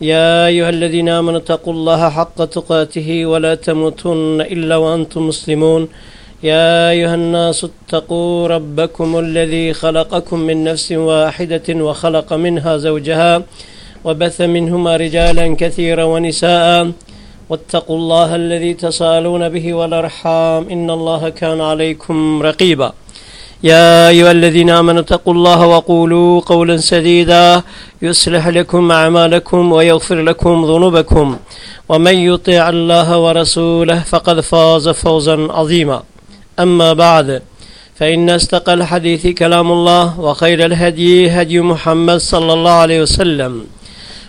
يا أيها الذين آمنوا اتقوا الله حق تقاته ولا تموتن إلا وأنتم مسلمون. يا أيها الناس اتقوا ربكم الذي خلقكم من نفس واحدة وخلق منها زوجها وبث منهما رجالا كثيرا ونساء. واتقوا الله الذي تسالون به والأرحام إن الله كان عليكم رقيبا. يا أيها الذين آمنوا اتقوا الله وقولوا قولا سديدا يصلح لكم أعمالكم ويغفر لكم ذنوبكم. ومن يطع الله ورسوله فقد فاز فوزا عظيما. أما بعد فإن استقى الحديث كلام الله وخير الهدي هدي محمد صلى الله عليه وسلم.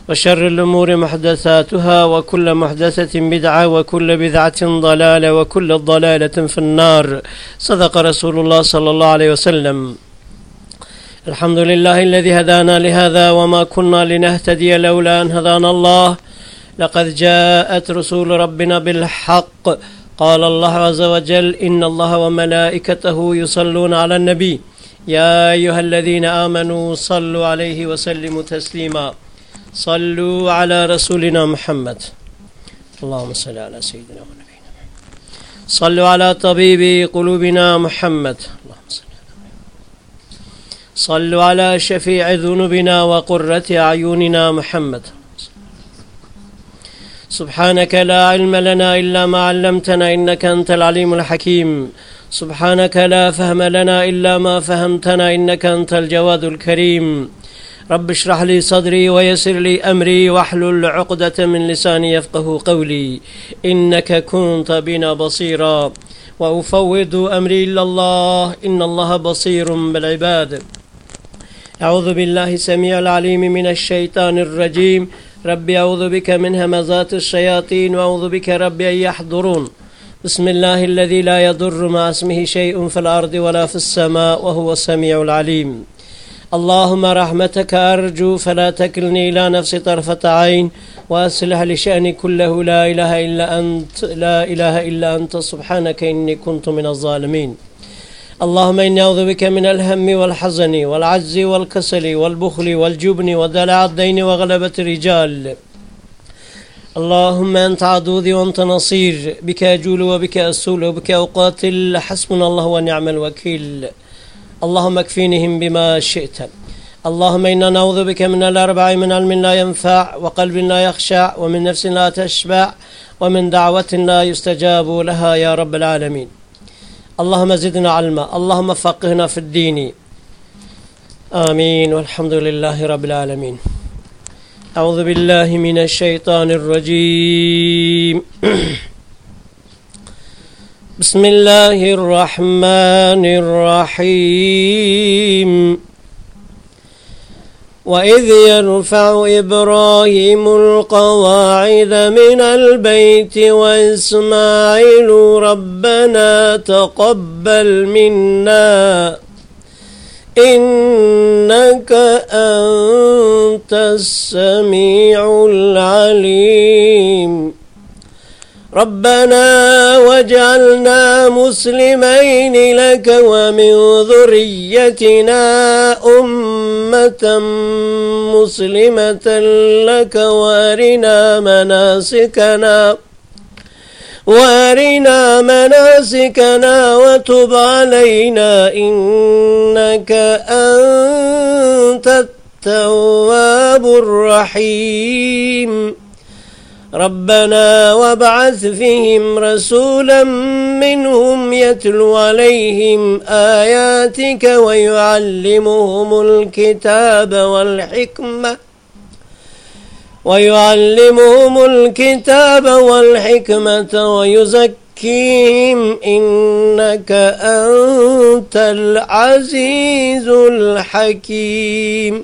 وشر الأمور محدثاتها وكل محدثة بدعة وكل بدعة ضلالة وكل ضلالة في النار. صدق رسول الله صلى الله عليه وسلم. الحمد لله الذي هدانا لهذا وما كنا لنهتدي لولا أن هدانا الله. لقد جاءت رسول ربنا بالحق. قال الله عز وجل إن الله وملائكته يصلون على النبي. يا أيها الذين آمنوا صلوا عليه وسلموا تسليما. صلوا على رسولنا محمد. اللهم صل على سيدنا ونبينا صلوا على طبيب قلوبنا محمد. اللهم صل صلوا على شفيع ذنوبنا وقرة أعيننا محمد. سبحانك لا علم لنا إلا ما علمتنا إنك أنت العليم الحكيم. سبحانك لا فهم لنا إلا ما فهمتنا إنك أنت الجواد الكريم. رب اشرح لي صدري ويسر لي أمري واحلل عقدة من لساني يفقه قولي. إنك كنت بنا بصيرا. وأفوض أمري إلى الله. إن الله بصير بالعباد. أعوذ بالله السميع العليم من الشيطان الرجيم. ربي أعوذ بك من همزات الشياطين وأعوذ بك ربي أن يحضرون. بسم الله الذي لا يضر مع اسمه شيء في الأرض ولا في السماء وهو السميع العليم. اللهم رحمتك أرجو فلا تكلني إلى نفسي طرفة عين وأصلح لشأني كله لا إله إلا أنت لا إله إلا أنت سبحانك إني كنت من الظالمين. اللهم إني أعوذ بك من الهم والحزن والعجز والكسل والبخل والجبن ودلع الدين وغلبة الرجال. اللهم أنت عدوذي وأنت نصير بك أجول وبك أسول وبك أقاتل حسبنا الله ونعم الوكيل. اللهم اكفينهم بما شئت. اللهم إنا نعوذ بك من الأربع من علم لا ينفع وقلب لا يخشع ومن نفس لا تشبع ومن دعوة لا يستجاب لها يا رب العالمين. اللهم زدنا علما. اللهم فقهنا في الدين. آمين. والحمد لله رب العالمين. أعوذ بالله من الشيطان الرجيم. بسم الله الرحمن الرحيم. وإذ يرفع إبراهيم القواعد من البيت وإسماعيل ربنا تقبل منا إنك أنت السميع العليم. ربنا واجعلنا مسلمين لك ومن ذريتنا أمة مسلمة لك وارنا مناسكنا وارنا مناسكنا وتب علينا إنك أنت التواب الرحيم ربنا وابعث فيهم رسولا منهم يتلو عليهم آياتك ويعلمهم الكتاب والحكمة ويعلمهم الكتاب والحكمة ويزكيهم إنك أنت العزيز الحكيم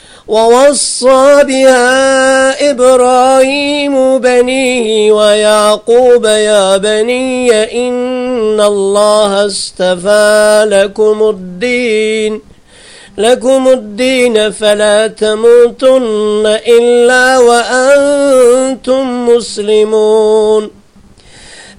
ووصى بها إبراهيم بنيه ويعقوب يا بني إن الله استفى لكم الدين لكم الدين فلا تموتن إلا وأنتم مسلمون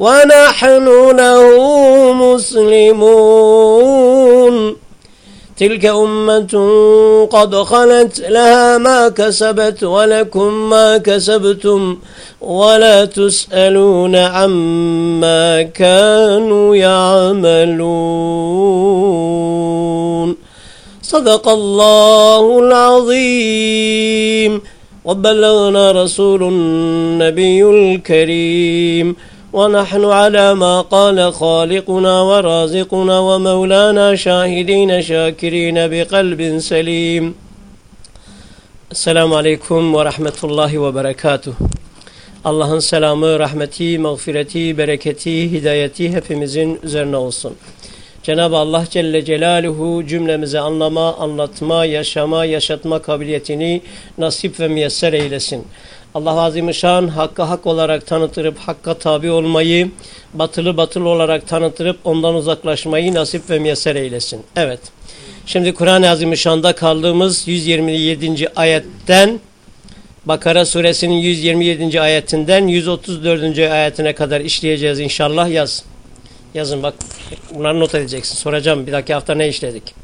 ونحن له مسلمون. تلك أمة قد خلت لها ما كسبت ولكم ما كسبتم ولا تسألون عما كانوا يعملون. صدق الله العظيم. وبلغنا رسول النبي الكريم. ونحن على ما قال خالقنا ورازقنا ومولانا شاهدين شاكرين بقلب سليم السلام عليكم ورحمة الله وبركاته Allah'ın selamı, rahmeti, mağfireti, bereketi, hidayeti hepimizin üzerine olsun. Cenab-ı Allah Celle Celaluhu cümlemize anlama, anlatma, yaşama, yaşatma kabiliyetini nasip ve müyesser eylesin. Allah Azimüşşan hakkı hak olarak tanıtırıp hakka tabi olmayı, batılı batıl olarak tanıtırıp ondan uzaklaşmayı nasip ve müyesser eylesin. Evet. Şimdi Kur'an-ı Azimüşşan'da kaldığımız 127. ayetten Bakara suresinin 127. ayetinden 134. ayetine kadar işleyeceğiz inşallah yaz. Yazın bak bunları not edeceksin. Soracağım bir dahaki hafta ne işledik.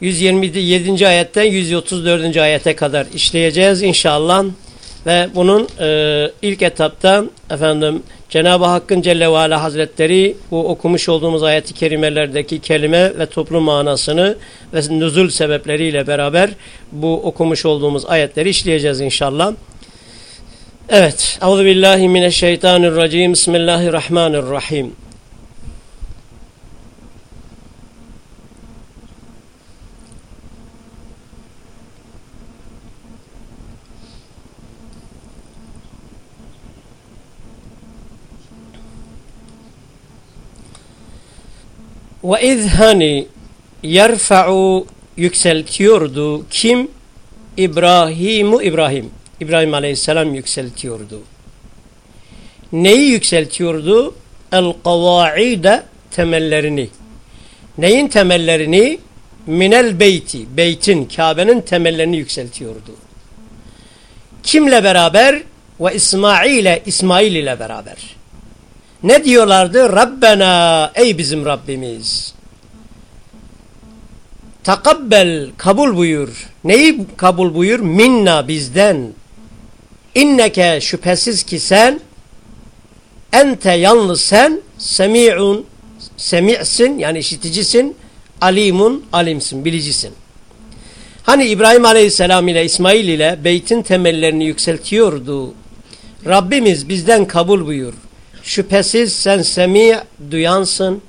127. ayetten 134. ayete kadar işleyeceğiz inşallah. Ve bunun e, ilk etapta efendim Cenab-ı Hakk'ın Celle ve Ala Hazretleri bu okumuş olduğumuz ayeti kerimelerdeki kelime ve toplum manasını ve nüzul sebepleriyle beraber bu okumuş olduğumuz ayetleri işleyeceğiz inşallah. Evet. Euzu billahi mineşşeytanirracim. Bismillahirrahmanirrahim. Ve iz hani yerfa'u yükseltiyordu kim? İbrahimu İbrahim. İbrahim Aleyhisselam yükseltiyordu. Neyi yükseltiyordu? El kavaide temellerini. Neyin temellerini? Minel beyti, beytin, Kabe'nin temellerini yükseltiyordu. Kimle beraber? Ve İsmail ile İsmail ile beraber. Ne diyorlardı? Rabbena ey bizim Rabbimiz. Takabbel kabul buyur. Neyi kabul buyur? Minna bizden. İnneke şüphesiz ki sen ente yalnız sen semi'un semi'sin yani işiticisin alimun alimsin bilicisin. Hani İbrahim Aleyhisselam ile İsmail ile beytin temellerini yükseltiyordu. Rabbimiz bizden kabul buyur. Şüphesiz sen semi duyansın,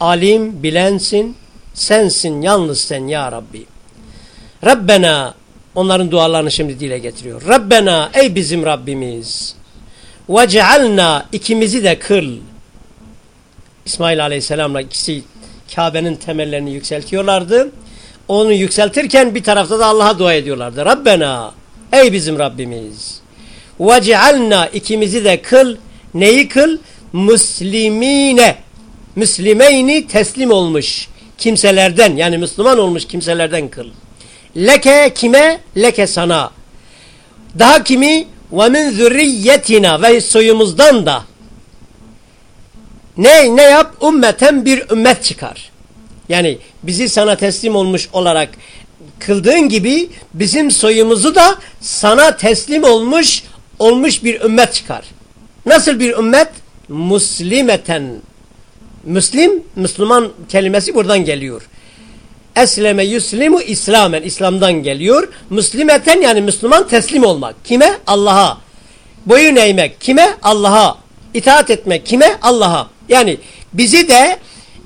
alim bilensin, sensin yalnız sen ya Rabbi. Rabbena onların dualarını şimdi dile getiriyor. Rabbena ey bizim Rabbimiz. Vecealna ikimizi de kıl. İsmail Aleyhisselam'la ikisi Kabe'nin temellerini yükseltiyorlardı. Onu yükseltirken bir tarafta da Allah'a dua ediyorlardı. Rabbena ey bizim Rabbimiz. Vecealna ikimizi de kıl Neyi kıl? Müslimine. Müslimeyni teslim olmuş kimselerden yani Müslüman olmuş kimselerden kıl. Leke kime? Leke sana. Daha kimi? Ve min zürriyetina ve soyumuzdan da ne ne yap? Ümmeten bir ümmet çıkar. Yani bizi sana teslim olmuş olarak kıldığın gibi bizim soyumuzu da sana teslim olmuş olmuş bir ümmet çıkar. Nasıl bir ümmet? Muslimeten. Müslim, Müslüman kelimesi buradan geliyor. Esleme yuslimu İslamen. İslam'dan geliyor. Müslimeten yani Müslüman teslim olmak. Kime? Allah'a. Boyun eğmek. Kime? Allah'a. İtaat etmek. Kime? Allah'a. Yani bizi de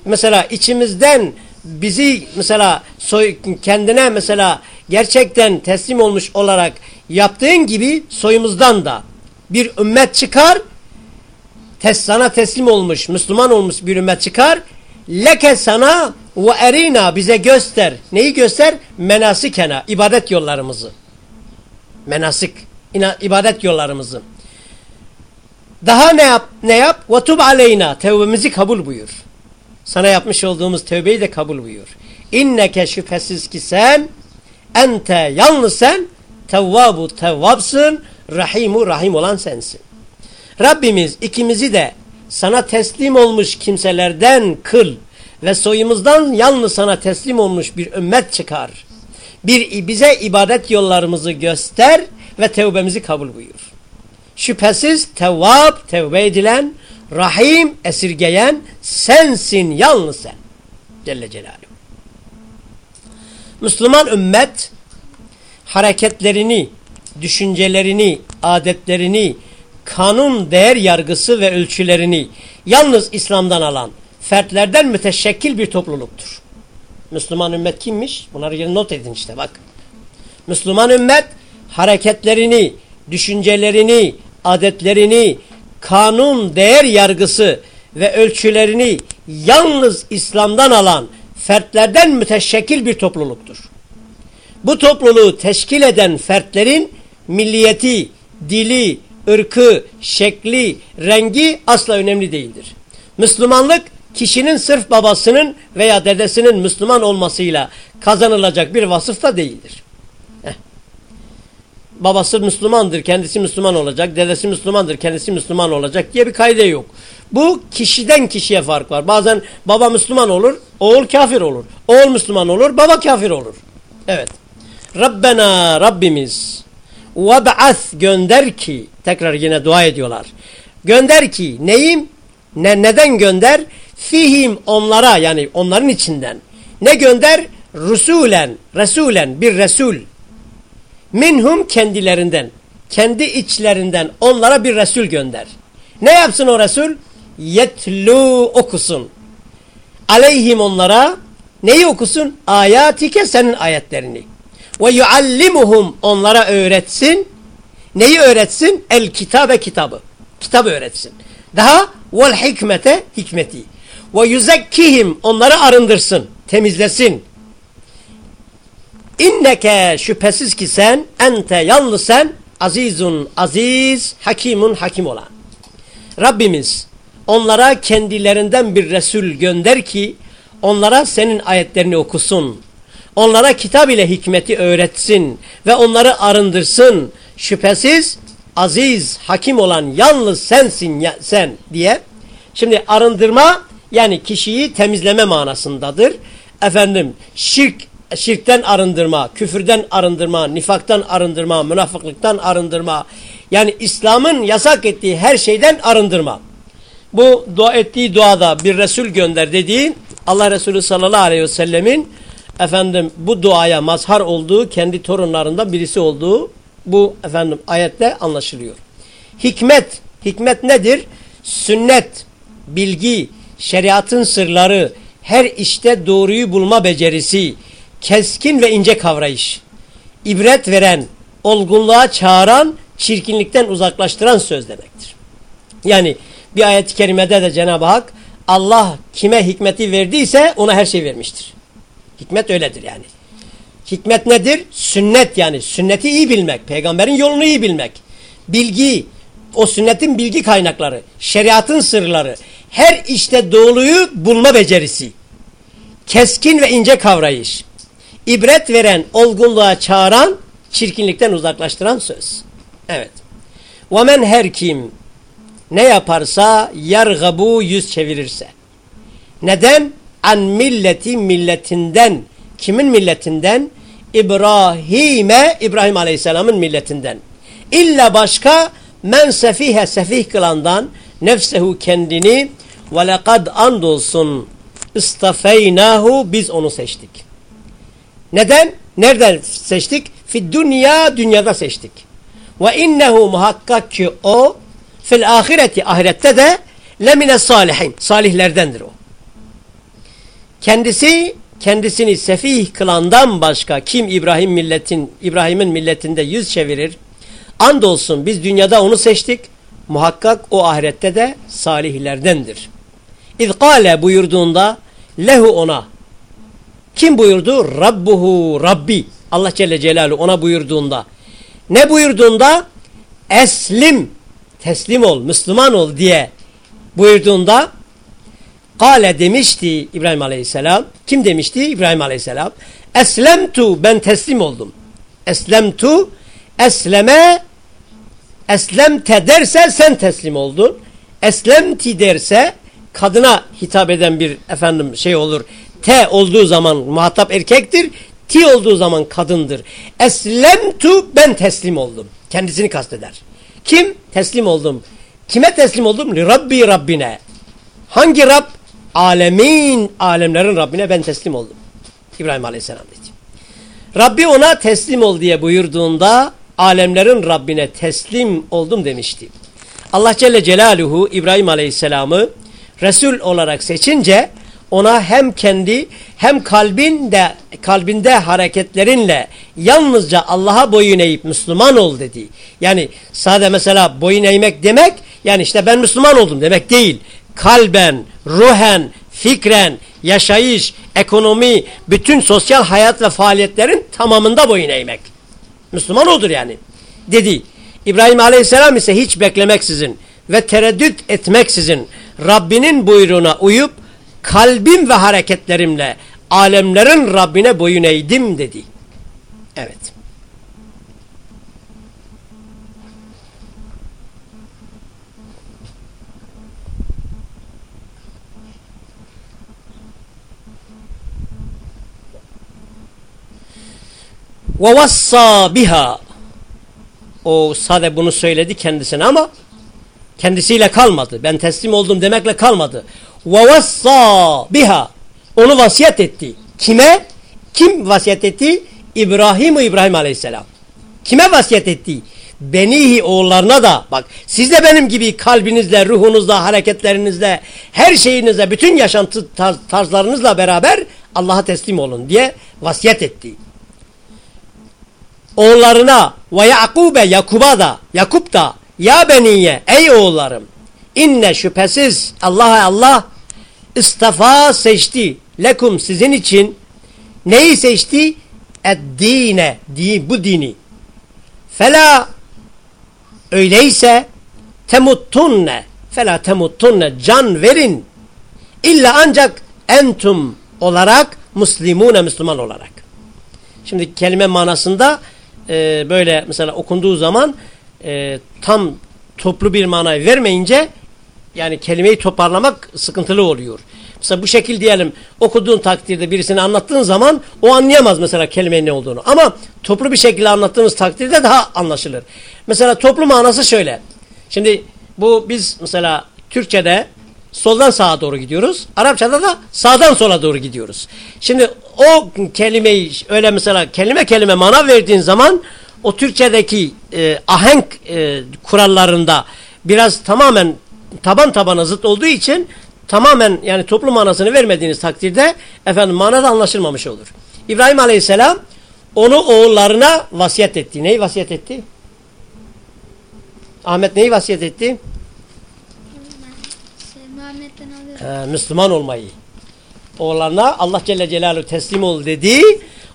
mesela içimizden bizi mesela soy, kendine mesela gerçekten teslim olmuş olarak yaptığın gibi soyumuzdan da bir ümmet çıkar tes sana teslim olmuş Müslüman olmuş bir ümmet çıkar leke sana ve erina bize göster. Neyi göster? Menasikena ibadet yollarımızı. Menasik ibadet yollarımızı. Daha ne yap ne yap? Ve tub aleyna tevbemizi kabul buyur. Sana yapmış olduğumuz tövbeyi de kabul buyur. İnneke şüphesiz ki sen ente yalnız sen tevvabu tevvabsın rahimu rahim olan sensin. Rabbimiz ikimizi de sana teslim olmuş kimselerden kıl ve soyumuzdan yalnız sana teslim olmuş bir ümmet çıkar. Bir bize ibadet yollarımızı göster ve tevbemizi kabul buyur. Şüphesiz tevvab, tevbe edilen, Rahim esirgeyen sensin yalnız sen. Celle Celaluhu. Müslüman ümmet hareketlerini, düşüncelerini, adetlerini, kanun, değer yargısı ve ölçülerini yalnız İslam'dan alan fertlerden müteşekkil bir topluluktur. Müslüman ümmet kimmiş? Bunları not edin işte bak. Müslüman ümmet hareketlerini, düşüncelerini, adetlerini, kanun, değer yargısı ve ölçülerini yalnız İslam'dan alan fertlerden müteşekkil bir topluluktur. Bu topluluğu teşkil eden fertlerin milliyeti, dili, ırkı, şekli, rengi asla önemli değildir. Müslümanlık kişinin sırf babasının veya dedesinin Müslüman olmasıyla kazanılacak bir vasıf da değildir babası Müslümandır, kendisi Müslüman olacak, dedesi Müslümandır, kendisi Müslüman olacak diye bir kaide yok. Bu kişiden kişiye fark var. Bazen baba Müslüman olur, oğul kafir olur. Oğul Müslüman olur, baba kafir olur. Evet. Rabbena Rabbimiz veb'ath gönder ki tekrar yine dua ediyorlar. Gönder ki neyim? Ne, neden gönder? Fihim onlara yani onların içinden. Ne gönder? Rusulen, Resulen bir Resul minhum kendilerinden, kendi içlerinden onlara bir Resul gönder. Ne yapsın o Resul? Yetlu okusun. Aleyhim onlara neyi okusun? Ayatike senin ayetlerini. Ve yuallimuhum onlara öğretsin. Neyi öğretsin? El kitabe kitabı. Kitabı öğretsin. Daha vel hikmete hikmeti. Ve yuzekkihim onları arındırsın, temizlesin. İnneke şüphesiz ki sen ente yalnız sen azizun aziz hakimun hakim olan. Rabbimiz onlara kendilerinden bir Resul gönder ki onlara senin ayetlerini okusun. Onlara kitap ile hikmeti öğretsin ve onları arındırsın. Şüphesiz aziz hakim olan yalnız sensin ya, sen diye. Şimdi arındırma yani kişiyi temizleme manasındadır. Efendim şirk şirkten arındırma, küfürden arındırma, nifaktan arındırma, münafıklıktan arındırma. Yani İslam'ın yasak ettiği her şeyden arındırma. Bu dua ettiği duada bir Resul gönder dediği Allah Resulü sallallahu aleyhi ve sellemin efendim bu duaya mazhar olduğu, kendi torunlarından birisi olduğu bu efendim ayette anlaşılıyor. Hikmet, hikmet nedir? Sünnet, bilgi, şeriatın sırları, her işte doğruyu bulma becerisi, keskin ve ince kavrayış, ibret veren, olgunluğa çağıran, çirkinlikten uzaklaştıran söz demektir. Yani bir ayet-i kerimede de Cenab-ı Hak Allah kime hikmeti verdiyse ona her şey vermiştir. Hikmet öyledir yani. Hikmet nedir? Sünnet yani. Sünneti iyi bilmek. Peygamberin yolunu iyi bilmek. Bilgi, o sünnetin bilgi kaynakları, şeriatın sırları, her işte doğruyu bulma becerisi, keskin ve ince kavrayış, ibret veren, olgunluğa çağıran, çirkinlikten uzaklaştıran söz. Evet. وَمَنْ her kim ne yaparsa yargabu yüz çevirirse. Neden? An milleti milletinden. Kimin milletinden? İbrahim'e İbrahim Aleyhisselam'ın milletinden. İlla başka men sefihe sefih kılandan nefsehu kendini ve lekad andolsun istafeynahu biz onu seçtik. Neden? Nereden seçtik? Fi dünya dünyada seçtik. Ve innehu muhakkak ki o fil ahireti ahirette de lemine salihin salihlerdendir o. Kendisi kendisini sefih kılandan başka kim İbrahim milletin İbrahim'in milletinde yüz çevirir? Andolsun biz dünyada onu seçtik. Muhakkak o ahirette de salihlerdendir. İzkale buyurduğunda lehu ona. Kim buyurdu? Rabbuhu Rabbi. Allah Celle Celaluhu ona buyurduğunda. Ne buyurduğunda? Eslim. Teslim ol, Müslüman ol diye buyurduğunda Kale demişti İbrahim Aleyhisselam. Kim demişti? İbrahim Aleyhisselam. Eslemtu ben teslim oldum. Eslemtu esleme eslemte derse sen teslim oldun. Eslemti derse kadına hitap eden bir efendim şey olur. T olduğu zaman muhatap erkektir. Ti olduğu zaman kadındır. Eslemtu ben teslim oldum. Kendisini kasteder. Kim? Teslim oldum. Kime teslim oldum? Rabbi Rabbine. Hangi Rab? Alemin, alemlerin Rabbine ben teslim oldum. İbrahim Aleyhisselam dedi. Rabbi ona teslim ol diye buyurduğunda alemlerin Rabbine teslim oldum demişti. Allah Celle Celaluhu İbrahim Aleyhisselam'ı Resul olarak seçince ona hem kendi hem kalbinde kalbinde hareketlerinle yalnızca Allah'a boyun eğip Müslüman ol dedi. Yani sade mesela boyun eğmek demek yani işte ben Müslüman oldum demek değil. Kalben, ruhen, fikren, yaşayış, ekonomi, bütün sosyal hayat ve faaliyetlerin tamamında boyun eğmek. Müslüman olur yani. Dedi. İbrahim Aleyhisselam ise hiç beklemeksizin ve tereddüt etmeksizin Rabbinin buyruğuna uyup kalbim ve hareketlerimle alemlerin Rabbine boyun eğdim dedi. Evet. وَوَصَّى biha O sade bunu söyledi kendisine ama kendisiyle kalmadı. Ben teslim oldum demekle kalmadı. وَوَصَّى biha Onu vasiyet etti. Kime? Kim vasiyet etti? İbrahim İbrahim Aleyhisselam. Kime vasiyet etti? Benihi oğullarına da bak siz de benim gibi kalbinizle, ruhunuzla, hareketlerinizle, her şeyinizle, bütün yaşantı tarzlarınızla beraber Allah'a teslim olun diye vasiyet etti oğullarına ve Yakub'e Yakub'a da Yakup da ya beniye ey oğullarım inne şüphesiz Allah'a Allah istafa seçti lekum sizin için neyi seçti? Eddine di, bu dini fela öyleyse temuttunne fela temuttunne can verin illa ancak entum olarak muslimune Müslüman olarak. Şimdi kelime manasında e, böyle mesela okunduğu zaman e, tam toplu bir manayı vermeyince yani kelimeyi toparlamak sıkıntılı oluyor. Mesela bu şekil diyelim okuduğun takdirde birisini anlattığın zaman o anlayamaz mesela kelimenin ne olduğunu. Ama toplu bir şekilde anlattığımız takdirde daha anlaşılır. Mesela toplu manası şöyle. Şimdi bu biz mesela Türkçe'de soldan sağa doğru gidiyoruz. Arapçada da sağdan sola doğru gidiyoruz. Şimdi o kelimeyi öyle mesela kelime kelime mana verdiğin zaman o Türkçedeki e, ahenk e, kurallarında biraz tamamen taban tabana zıt olduğu için tamamen yani toplu manasını vermediğiniz takdirde efendim manada anlaşılmamış olur. İbrahim Aleyhisselam onu oğullarına vasiyet etti. Neyi vasiyet etti? Ahmet neyi vasiyet etti? Ee, Müslüman olmayı. Oğlanlar Allah Celle Celaluhu teslim ol dedi.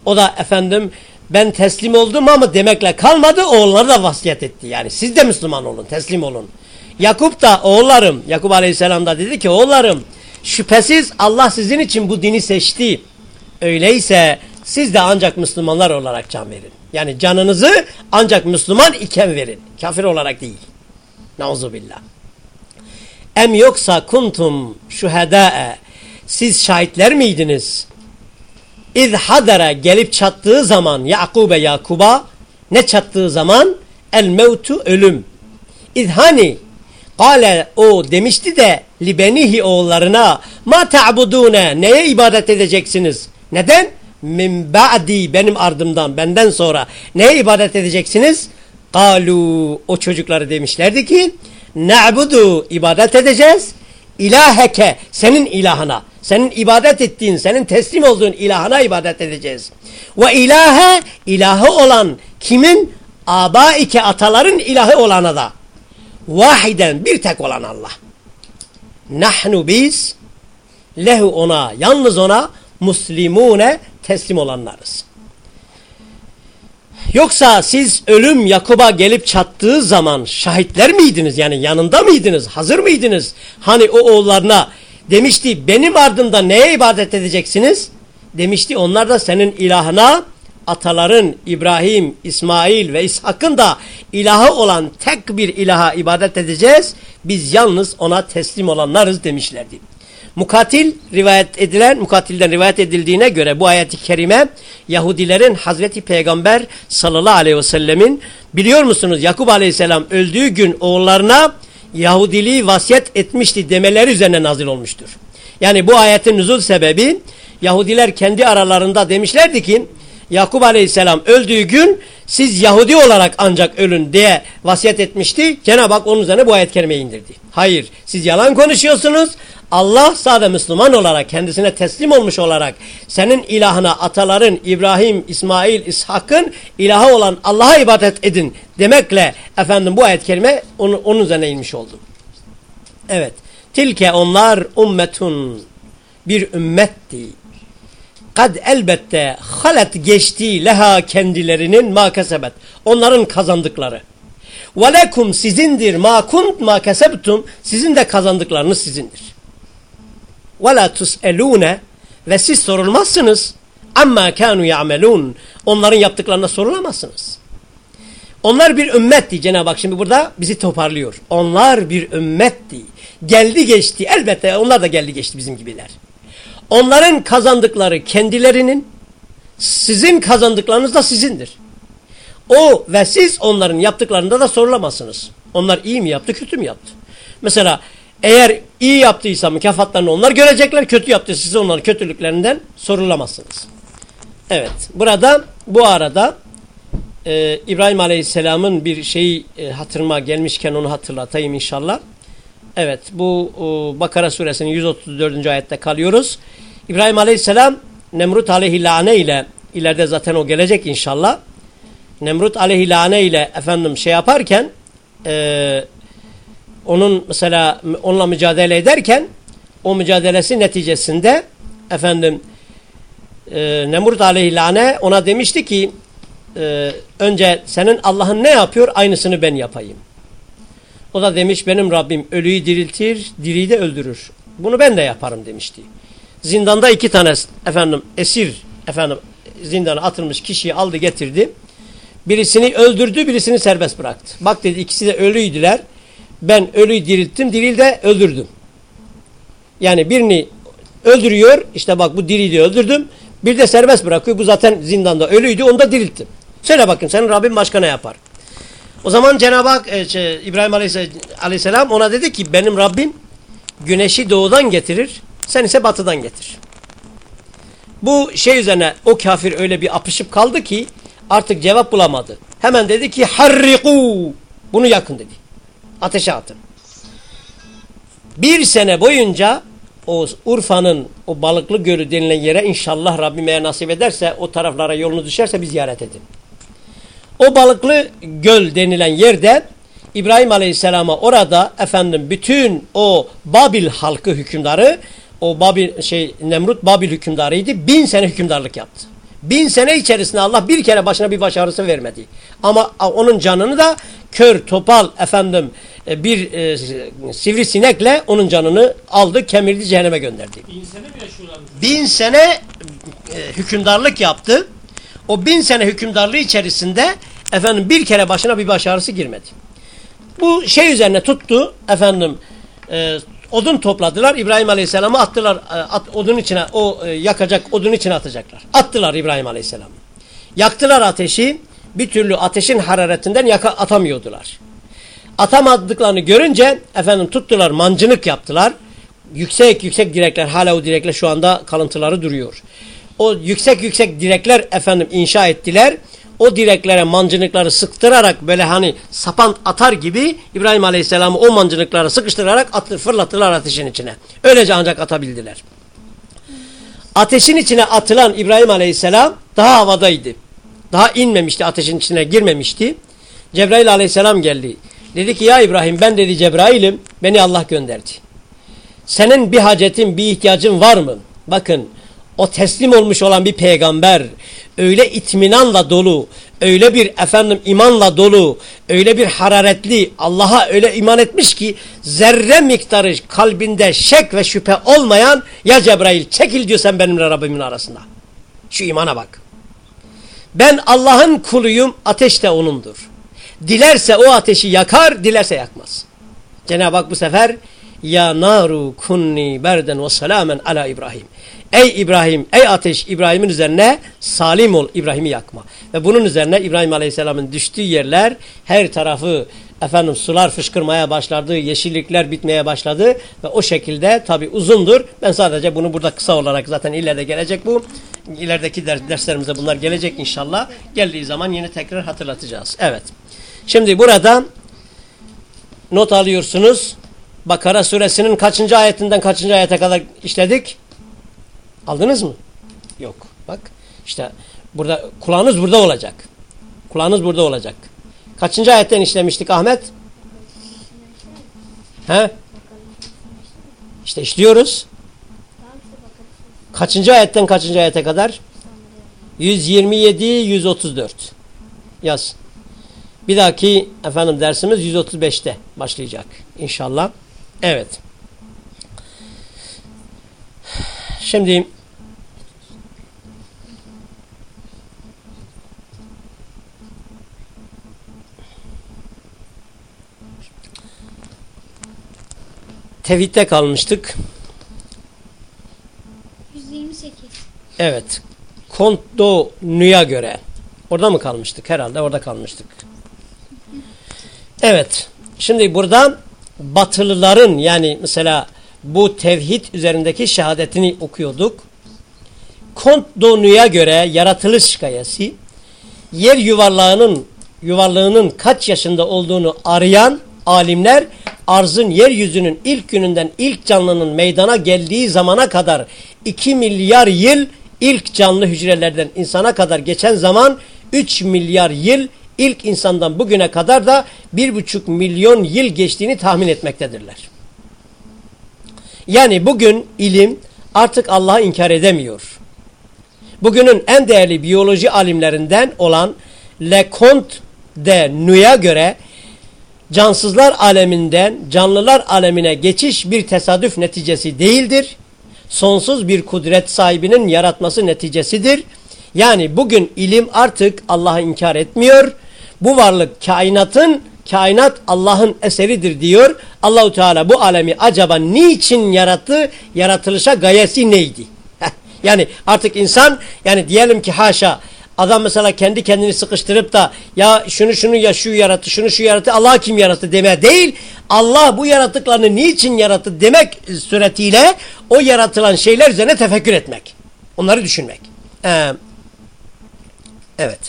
O da efendim ben teslim oldum ama demekle kalmadı. Oğulları da vasiyet etti. Yani siz de Müslüman olun, teslim olun. Yakup da oğullarım, Yakup Aleyhisselam da dedi ki oğullarım şüphesiz Allah sizin için bu dini seçti. Öyleyse siz de ancak Müslümanlar olarak can verin. Yani canınızı ancak Müslüman iken verin. Kafir olarak değil. Nauzubillah. Em yoksa kuntum şuhedâe siz şahitler miydiniz? İz hadara gelip çattığı zaman Yakub'e Yakub'a ne çattığı zaman? El mevtu ölüm. İz hani Kale o demişti de libenihi oğullarına ma ta'budune neye ibadet edeceksiniz? Neden? Min ba'di benim ardımdan benden sonra neye ibadet edeceksiniz? Kalu o çocukları demişlerdi ki na'budu ibadet edeceğiz ilaheke senin ilahına senin ibadet ettiğin senin teslim olduğun ilahına ibadet edeceğiz. Ve ilahe ilahı olan kimin? Abaike ataların ilahı olana da vahiden bir tek olan Allah. Nahnu biz lehu ona yalnız ona muslimune teslim olanlarız. Yoksa siz ölüm Yakub'a gelip çattığı zaman şahitler miydiniz? Yani yanında mıydınız? Hazır mıydınız? Hani o oğullarına demişti benim ardımda neye ibadet edeceksiniz? Demişti onlar da senin ilahına ataların İbrahim, İsmail ve İshak'ın da ilahı olan tek bir ilaha ibadet edeceğiz. Biz yalnız ona teslim olanlarız demişlerdi. Mukatil rivayet edilen, mukatilden rivayet edildiğine göre bu ayeti kerime Yahudilerin Hazreti Peygamber sallallahu aleyhi ve sellemin biliyor musunuz Yakup aleyhisselam öldüğü gün oğullarına Yahudiliği vasiyet etmişti demeleri üzerine nazil olmuştur. Yani bu ayetin nüzul sebebi Yahudiler kendi aralarında demişlerdi ki Yakup Aleyhisselam öldüğü gün siz Yahudi olarak ancak ölün diye vasiyet etmişti. Cenab-ı Hak onun üzerine bu ayet kerimeyi indirdi. Hayır siz yalan konuşuyorsunuz. Allah sadece Müslüman olarak kendisine teslim olmuş olarak senin ilahına ataların İbrahim, İsmail, İshak'ın ilahı olan Allah'a ibadet edin demekle efendim bu ayet kerime onun, onun üzerine inmiş oldu. Evet. Tilke onlar ummetun bir ümmetti kad elbette halet geçti leha kendilerinin ma kesebet. Onların kazandıkları. Ve lekum sizindir ma kunt ma kesebtum. Sizin de kazandıklarınız sizindir. Ve la tus'elune ve siz sorulmazsınız. Amma kanu ya'melun. Onların yaptıklarına sorulamazsınız. Onlar bir ümmetti Cenab-ı Hak şimdi burada bizi toparlıyor. Onlar bir ümmetti. Geldi geçti elbette onlar da geldi geçti bizim gibiler. Onların kazandıkları kendilerinin, sizin kazandıklarınız da sizindir. O ve siz onların yaptıklarında da sorulamazsınız. Onlar iyi mi yaptı, kötü mü yaptı? Mesela eğer iyi yaptıysa mükafatlarını onlar görecekler, kötü yaptıysa siz onların kötülüklerinden sorulamazsınız. Evet, burada bu arada e, İbrahim Aleyhisselam'ın bir şeyi e, hatırıma gelmişken onu hatırlatayım inşallah. Evet bu o, Bakara suresinin 134. ayette kalıyoruz. İbrahim aleyhisselam Nemrut aleyhillâne ile ileride zaten o gelecek inşallah. Nemrut aleyhillâne ile efendim şey yaparken e, onun mesela onunla mücadele ederken o mücadelesi neticesinde efendim e, Nemrut aleyhillâne ona demişti ki e, önce senin Allah'ın ne yapıyor aynısını ben yapayım. O da demiş benim Rabbim ölüyü diriltir, diriyi de öldürür. Bunu ben de yaparım demişti. Zindanda iki tane efendim esir efendim zindana atılmış kişiyi aldı getirdi. Birisini öldürdü, birisini serbest bıraktı. Bak dedi ikisi de ölüydüler. Ben ölüyü dirilttim, diril de öldürdüm. Yani birini öldürüyor, işte bak bu diriyi de öldürdüm. Bir de serbest bırakıyor. Bu zaten zindanda ölüydü, onu da dirilttim. Söyle bakın senin Rabbin başka ne yapar? O zaman Cenab-ı Hak e, şey, İbrahim Aleyhisselam ona dedi ki benim Rabbim güneşi doğudan getirir, sen ise batıdan getir. Bu şey üzerine o kafir öyle bir apışıp kaldı ki artık cevap bulamadı. Hemen dedi ki harriku bunu yakın dedi. Ateşe atın. Bir sene boyunca o Urfa'nın o balıklı gölü denilen yere inşallah Rabbim eğer nasip ederse o taraflara yolunu düşerse bir ziyaret edin. O balıklı göl denilen yerde İbrahim Aleyhisselam'a orada efendim bütün o Babil halkı hükümdarı o Babil şey Nemrut Babil hükümdarıydı. Bin sene hükümdarlık yaptı. Bin sene içerisinde Allah bir kere başına bir baş ağrısı vermedi. Ama onun canını da kör, topal, efendim e, bir e, sivrisinekle onun canını aldı, kemirdi, cehenneme gönderdi. Bin sene mi yaşıyorlar? Bin sene e, hükümdarlık yaptı. O bin sene hükümdarlığı içerisinde efendim bir kere başına bir baş ağrısı girmedi. Bu şey üzerine tuttu efendim e, odun topladılar. İbrahim Aleyhisselam'ı attılar. E, at, odun içine o e, yakacak odun içine atacaklar. Attılar İbrahim Aleyhisselam'ı. Yaktılar ateşi. Bir türlü ateşin hararetinden yaka atamıyordular. Atamadıklarını görünce efendim tuttular mancınık yaptılar. Yüksek yüksek direkler hala o direkler şu anda kalıntıları duruyor. O yüksek yüksek direkler efendim inşa ettiler o direklere mancınıkları sıktırarak böyle hani sapan atar gibi İbrahim Aleyhisselam'ı o mancınıkları sıkıştırarak atır, fırlattılar ateşin içine. Öylece ancak atabildiler. Ateşin içine atılan İbrahim Aleyhisselam daha havadaydı. Daha inmemişti ateşin içine girmemişti. Cebrail Aleyhisselam geldi. Dedi ki ya İbrahim ben dedi Cebrail'im beni Allah gönderdi. Senin bir hacetin bir ihtiyacın var mı? Bakın o teslim olmuş olan bir peygamber öyle itminanla dolu, öyle bir efendim imanla dolu, öyle bir hararetli Allah'a öyle iman etmiş ki zerre miktarı kalbinde şek ve şüphe olmayan ya Cebrail çekil diyor sen benimle Rabbimin arasında. Şu imana bak. Ben Allah'ın kuluyum, ateş de O'nundur. Dilerse o ateşi yakar, dilerse yakmaz. Cenab-ı Hak bu sefer ya naru kunni berden ve salamen ala İbrahim. Ey İbrahim, ey ateş İbrahim'in üzerine salim ol İbrahim'i yakma. Ve bunun üzerine İbrahim Aleyhisselam'ın düştüğü yerler her tarafı efendim sular fışkırmaya başladı, yeşillikler bitmeye başladı ve o şekilde tabi uzundur. Ben sadece bunu burada kısa olarak zaten ileride gelecek bu. İlerideki ders, derslerimize bunlar gelecek inşallah. Geldiği zaman yine tekrar hatırlatacağız. Evet. Şimdi burada not alıyorsunuz. Bakara suresinin kaçıncı ayetinden kaçıncı ayete kadar işledik? Aldınız mı? Yok. Bak işte burada kulağınız burada olacak. Kulağınız burada olacak. Kaçıncı ayetten işlemiştik Ahmet? He? İşte işliyoruz. Kaçıncı ayetten kaçıncı ayete kadar? 127 134. Yaz. Bir dahaki efendim dersimiz 135'te başlayacak inşallah. Evet. Şimdi Tevhidde kalmıştık. 128. Evet. Kontonu'ya göre. Orada mı kalmıştık? Herhalde orada kalmıştık. Evet. Şimdi burada batılıların yani mesela bu tevhid üzerindeki şehadetini okuyorduk. Kontonu'ya göre yaratılış gayesi yer yuvarlağının yuvarlığının kaç yaşında olduğunu arayan alimler arzın yeryüzünün ilk gününden ilk canlının meydana geldiği zamana kadar 2 milyar yıl ilk canlı hücrelerden insana kadar geçen zaman 3 milyar yıl ilk insandan bugüne kadar da 1,5 milyon yıl geçtiğini tahmin etmektedirler. Yani bugün ilim artık Allah'ı inkar edemiyor. Bugünün en değerli biyoloji alimlerinden olan Leconte de Nu'ya göre cansızlar aleminden canlılar alemine geçiş bir tesadüf neticesi değildir. Sonsuz bir kudret sahibinin yaratması neticesidir. Yani bugün ilim artık Allah'ı inkar etmiyor. Bu varlık kainatın, kainat Allah'ın eseridir diyor. Allahu Teala bu alemi acaba niçin yarattı? Yaratılışa gayesi neydi? yani artık insan yani diyelim ki haşa Adam mesela kendi kendini sıkıştırıp da ya şunu şunu ya şu yarattı, şunu şu yarattı, Allah kim yarattı deme değil. Allah bu yarattıklarını niçin yarattı demek suretiyle o yaratılan şeyler üzerine tefekkür etmek. Onları düşünmek. Ee, evet.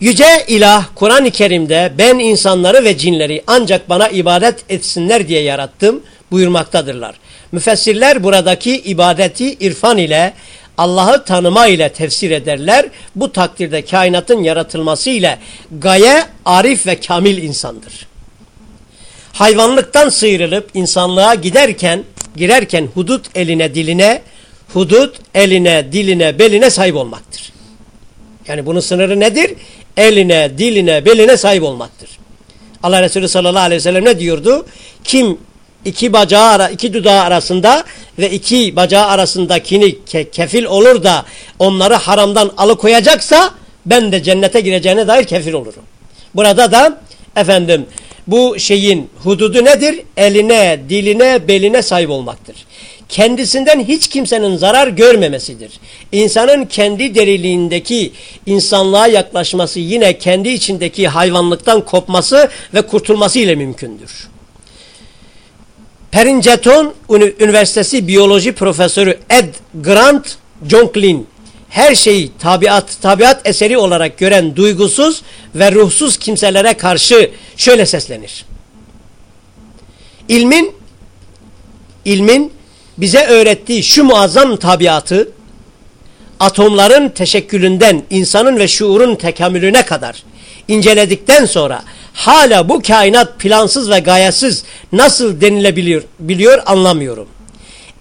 Yüce ilah Kur'an-ı Kerim'de ben insanları ve cinleri ancak bana ibadet etsinler diye yarattım buyurmaktadırlar. Müfessirler buradaki ibadeti irfan ile Allah'ı tanıma ile tefsir ederler. Bu takdirde kainatın yaratılması ile gaye arif ve kamil insandır. Hayvanlıktan sıyrılıp insanlığa giderken, girerken hudut eline diline, hudut eline diline beline sahip olmaktır. Yani bunun sınırı nedir? Eline, diline, beline sahip olmaktır. Allah Resulü sallallahu aleyhi ve sellem ne diyordu? Kim iki bacağı ara, iki dudağı arasında ve iki bacağı arasındakini ke kefil olur da onları haramdan alıkoyacaksa ben de cennete gireceğine dair kefil olurum. Burada da efendim bu şeyin hududu nedir? Eline, diline, beline sahip olmaktır. Kendisinden hiç kimsenin zarar görmemesidir. İnsanın kendi deriliğindeki insanlığa yaklaşması yine kendi içindeki hayvanlıktan kopması ve kurtulması ile mümkündür. Perinceton Üniversitesi Biyoloji Profesörü Ed Grant Jonklin her şeyi tabiat, tabiat eseri olarak gören duygusuz ve ruhsuz kimselere karşı şöyle seslenir. İlmin, ilmin bize öğrettiği şu muazzam tabiatı, atomların teşekkülünden insanın ve şuurun tekamülüne kadar inceledikten sonra hala bu kainat plansız ve gayesiz nasıl denilebiliyor biliyor anlamıyorum.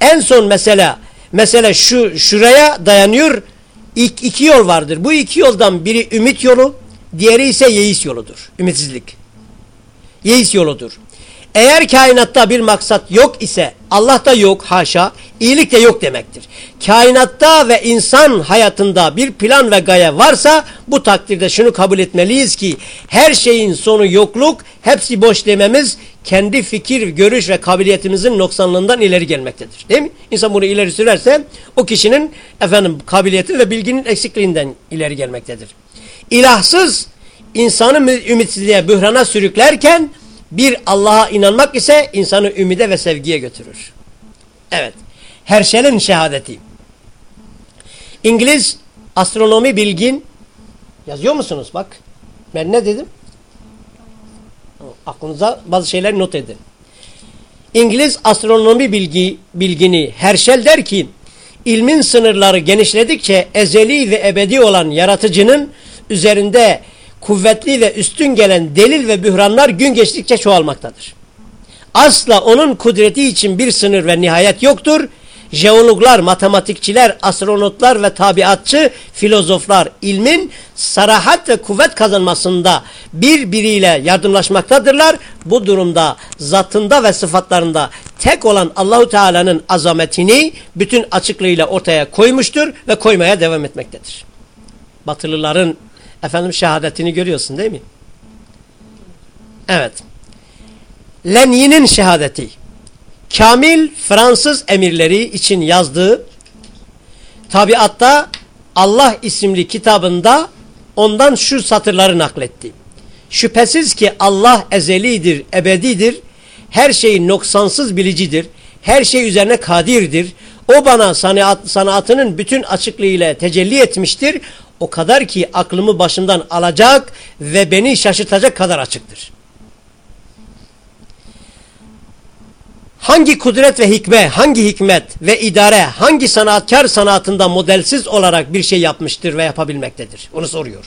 En son mesela mesela şu şuraya dayanıyor İlk iki yol vardır. Bu iki yoldan biri ümit yolu, diğeri ise yeis yoludur. Ümitsizlik. Yeis yoludur. Eğer kainatta bir maksat yok ise Allah da yok haşa, iyilik de yok demektir. Kainatta ve insan hayatında bir plan ve gaye varsa bu takdirde şunu kabul etmeliyiz ki her şeyin sonu yokluk, hepsi boş dememiz kendi fikir, görüş ve kabiliyetimizin noksanlığından ileri gelmektedir. Değil mi? İnsan bunu ileri sürerse o kişinin efendim kabiliyeti ve bilginin eksikliğinden ileri gelmektedir. İlahsız insanı ümitsizliğe, bührana sürüklerken bir Allah'a inanmak ise insanı ümide ve sevgiye götürür. Evet. Herşel'in şehadeti. İngiliz astronomi bilgin yazıyor musunuz? Bak. Ben ne dedim? Aklınıza bazı şeyler not edin. İngiliz astronomi bilgi bilgini Herschel der ki ilmin sınırları genişledikçe ezeli ve ebedi olan yaratıcının üzerinde kuvvetli ve üstün gelen delil ve bühranlar gün geçtikçe çoğalmaktadır. Asla onun kudreti için bir sınır ve nihayet yoktur. Jeologlar, matematikçiler, astronotlar ve tabiatçı filozoflar ilmin sarahat ve kuvvet kazanmasında birbiriyle yardımlaşmaktadırlar. Bu durumda zatında ve sıfatlarında tek olan Allahu Teala'nın azametini bütün açıklığıyla ortaya koymuştur ve koymaya devam etmektedir. Batılıların efendim şehadetini görüyorsun değil mi? Evet. Lenin'in şehadeti. Kamil Fransız emirleri için yazdığı tabiatta Allah isimli kitabında ondan şu satırları nakletti. Şüphesiz ki Allah ezelidir, ebedidir, her şeyin noksansız bilicidir, her şey üzerine kadirdir. O bana sanat, sanatının bütün açıklığıyla tecelli etmiştir. O kadar ki aklımı başımdan alacak ve beni şaşırtacak kadar açıktır. Hangi kudret ve hikme, hangi hikmet ve idare, hangi sanatkar sanatında modelsiz olarak bir şey yapmıştır ve yapabilmektedir? Onu soruyor.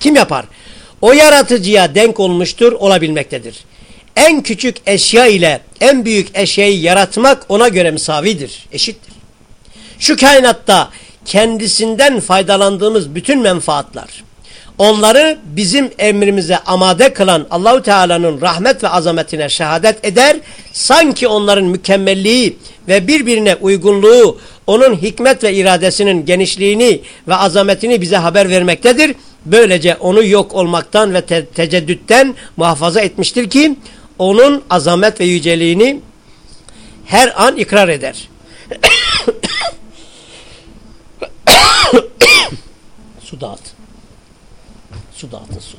Kim yapar? O yaratıcıya denk olmuştur, olabilmektedir. En küçük eşya ile en büyük eşyayı yaratmak ona göre misavidir, eşittir. Şu kainatta kendisinden faydalandığımız bütün menfaatlar, onları bizim emrimize amade kılan Allahu Teala'nın rahmet ve azametine şehadet eder. Sanki onların mükemmelliği ve birbirine uygunluğu onun hikmet ve iradesinin genişliğini ve azametini bize haber vermektedir. Böylece onu yok olmaktan ve te teceddütten muhafaza etmiştir ki onun azamet ve yüceliğini her an ikrar eder. su dağıt. Su dağıtın su.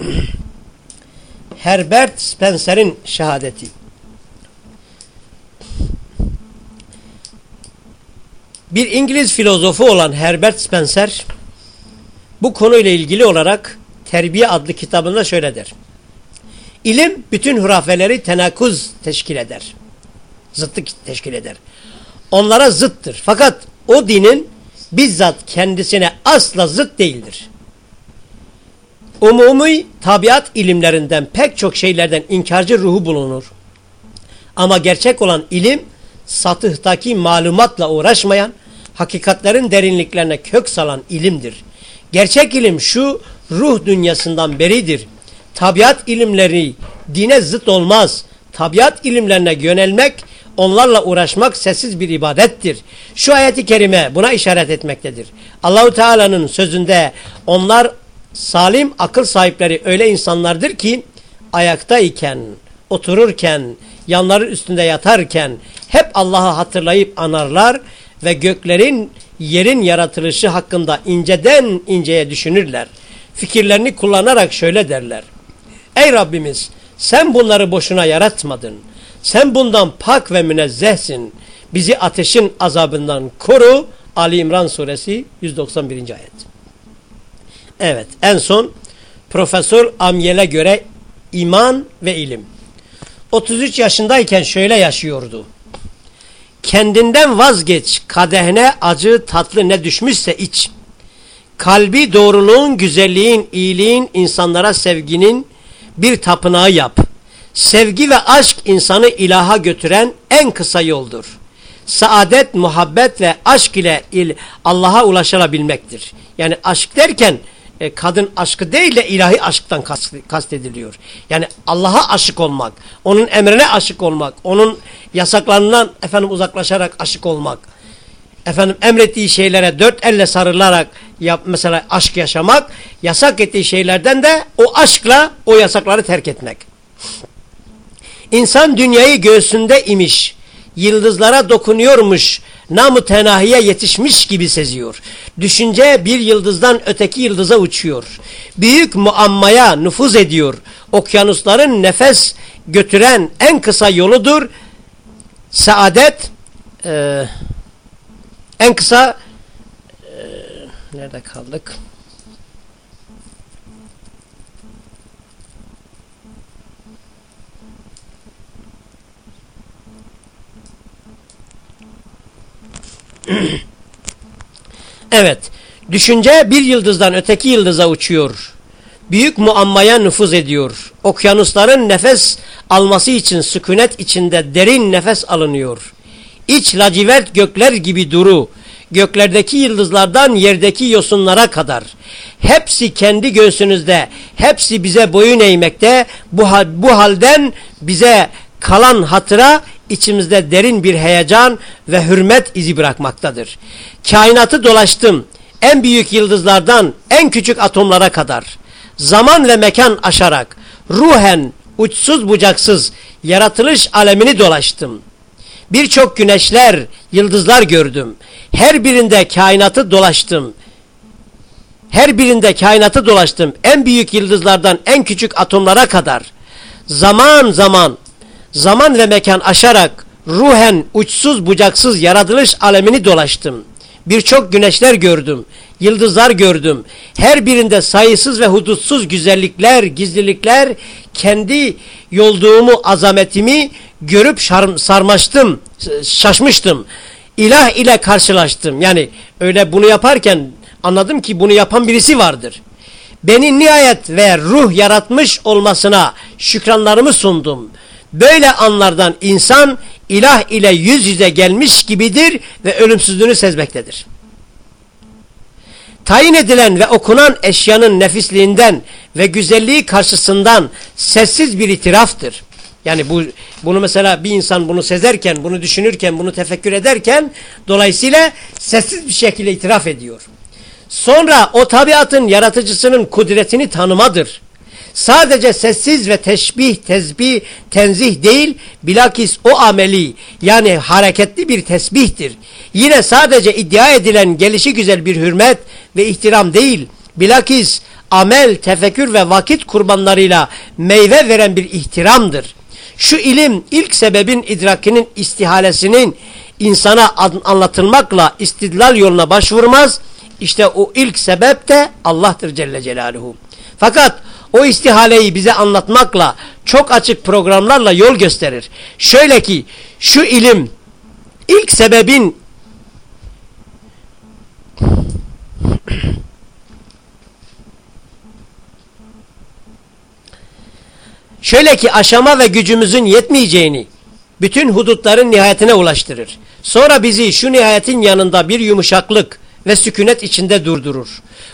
Herbert Spencer'in şehadeti. Bir İngiliz filozofu olan Herbert Spencer bu konuyla ilgili olarak Terbiye adlı kitabında şöyle der. İlim bütün hurafeleri tenakuz teşkil eder. Zıtlık teşkil eder. Onlara zıttır. Fakat o dinin bizzat kendisine asla zıt değildir. Umumi tabiat ilimlerinden pek çok şeylerden inkarcı ruhu bulunur. Ama gerçek olan ilim satıhtaki malumatla uğraşmayan, hakikatlerin derinliklerine kök salan ilimdir. Gerçek ilim şu ruh dünyasından beridir. Tabiat ilimleri dine zıt olmaz. Tabiat ilimlerine yönelmek, onlarla uğraşmak sessiz bir ibadettir. Şu ayeti kerime buna işaret etmektedir. Allahu Teala'nın sözünde onlar salim akıl sahipleri öyle insanlardır ki ayaktayken, otururken, yanları üstünde yatarken hep Allah'ı hatırlayıp anarlar ve göklerin yerin yaratılışı hakkında inceden inceye düşünürler. Fikirlerini kullanarak şöyle derler. Ey Rabbimiz sen bunları boşuna yaratmadın. Sen bundan pak ve münezzehsin. Bizi ateşin azabından koru. Ali İmran suresi 191. ayet. Evet en son Profesör Amyel'e göre iman ve ilim. 33 yaşındayken şöyle yaşıyordu. Kendinden vazgeç, kadehine acı tatlı ne düşmüşse iç. Kalbi doğruluğun, güzelliğin, iyiliğin, insanlara sevginin bir tapınağı yap. Sevgi ve aşk insanı ilaha götüren en kısa yoldur. Saadet, muhabbet ve aşk ile Allah'a ulaşabilmektir. Yani aşk derken e, kadın aşkı değil de ilahi aşktan kast, kastediliyor. Yani Allah'a aşık olmak, onun emrine aşık olmak, onun yasaklarından efendim uzaklaşarak aşık olmak. Efendim emrettiği şeylere dört elle sarılarak yap, mesela aşk yaşamak, yasak ettiği şeylerden de o aşkla o yasakları terk etmek. İnsan dünyayı göğsünde imiş, yıldızlara dokunuyormuş, namı tenahiye yetişmiş gibi seziyor. Düşünce bir yıldızdan öteki yıldıza uçuyor. Büyük muammaya nüfuz ediyor. Okyanusların nefes götüren en kısa yoludur. Saadet e, en kısa e, nerede kaldık? Evet. Düşünce bir yıldızdan öteki yıldıza uçuyor. Büyük muammaya nüfuz ediyor. Okyanusların nefes alması için sükunet içinde derin nefes alınıyor. İç lacivert gökler gibi duru. Göklerdeki yıldızlardan yerdeki yosunlara kadar. Hepsi kendi göğsünüzde. Hepsi bize boyun eğmekte. Bu, bu halden bize kalan hatıra içimizde derin bir heyecan ve hürmet izi bırakmaktadır. Kainatı dolaştım. En büyük yıldızlardan en küçük atomlara kadar. Zaman ve mekan aşarak ruhen uçsuz bucaksız yaratılış alemini dolaştım. Birçok güneşler, yıldızlar gördüm. Her birinde kainatı dolaştım. Her birinde kainatı dolaştım. En büyük yıldızlardan en küçük atomlara kadar. Zaman zaman zaman ve mekan aşarak ruhen uçsuz bucaksız yaratılış alemini dolaştım. Birçok güneşler gördüm, yıldızlar gördüm. Her birinde sayısız ve hudutsuz güzellikler, gizlilikler, kendi yolduğumu, azametimi görüp sarmaştım, şaşmıştım. İlah ile karşılaştım. Yani öyle bunu yaparken anladım ki bunu yapan birisi vardır. Beni nihayet ve ruh yaratmış olmasına şükranlarımı sundum. Böyle anlardan insan ilah ile yüz yüze gelmiş gibidir ve ölümsüzlüğünü sezmektedir. Tayin edilen ve okunan eşyanın nefisliğinden ve güzelliği karşısından sessiz bir itiraftır. Yani bu bunu mesela bir insan bunu sezerken, bunu düşünürken, bunu tefekkür ederken dolayısıyla sessiz bir şekilde itiraf ediyor. Sonra o tabiatın yaratıcısının kudretini tanımadır sadece sessiz ve teşbih, tezbih, tenzih değil, bilakis o ameli yani hareketli bir tesbihtir. Yine sadece iddia edilen gelişi güzel bir hürmet ve ihtiram değil, bilakis amel, tefekkür ve vakit kurbanlarıyla meyve veren bir ihtiramdır. Şu ilim ilk sebebin idrakinin istihalesinin insana anlatılmakla istidlal yoluna başvurmaz. İşte o ilk sebep de Allah'tır Celle Celaluhu. Fakat o istihaleyi bize anlatmakla çok açık programlarla yol gösterir. Şöyle ki şu ilim ilk sebebin Şöyle ki aşama ve gücümüzün yetmeyeceğini bütün hudutların nihayetine ulaştırır. Sonra bizi şu nihayetin yanında bir yumuşaklık ve sükunet içinde durdurur.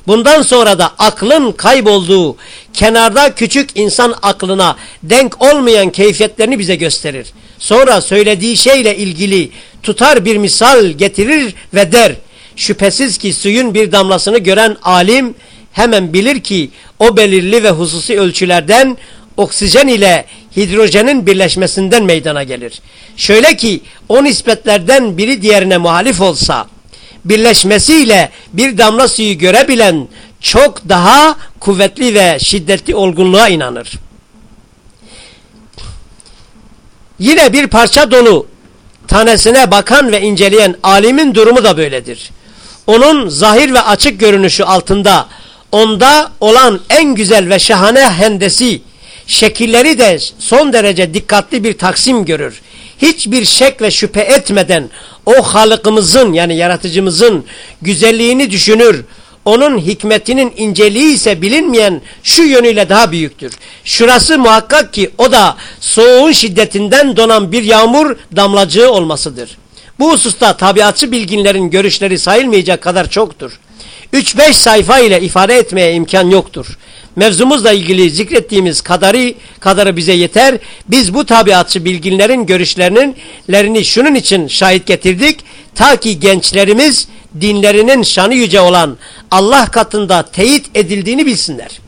Bundan sonra da aklın kaybolduğu, kenarda küçük insan aklına denk olmayan keyfiyetlerini bize gösterir. Sonra söylediği şeyle ilgili tutar bir misal getirir ve der, şüphesiz ki suyun bir damlasını gören alim hemen bilir ki o belirli ve hususi ölçülerden oksijen ile hidrojenin birleşmesinden meydana gelir. Şöyle ki o nispetlerden biri diğerine muhalif olsa birleşmesiyle bir damla suyu görebilen çok daha kuvvetli ve şiddetli olgunluğa inanır. Yine bir parça dolu tanesine bakan ve inceleyen alimin durumu da böyledir. Onun zahir ve açık görünüşü altında onda olan en güzel ve şahane hendesi şekilleri de son derece dikkatli bir taksim görür. Hiçbir şek ve şüphe etmeden o halıkımızın yani yaratıcımızın güzelliğini düşünür. Onun hikmetinin inceliği ise bilinmeyen şu yönüyle daha büyüktür. Şurası muhakkak ki o da soğuğun şiddetinden donan bir yağmur damlacığı olmasıdır. Bu hususta tabiatçı bilginlerin görüşleri sayılmayacak kadar çoktur. 3-5 sayfa ile ifade etmeye imkan yoktur. Mevzumuzla ilgili zikrettiğimiz kadarı, kadarı bize yeter. Biz bu tabiatçı bilginlerin görüşlerinin lerini şunun için şahit getirdik. Ta ki gençlerimiz dinlerinin şanı yüce olan Allah katında teyit edildiğini bilsinler.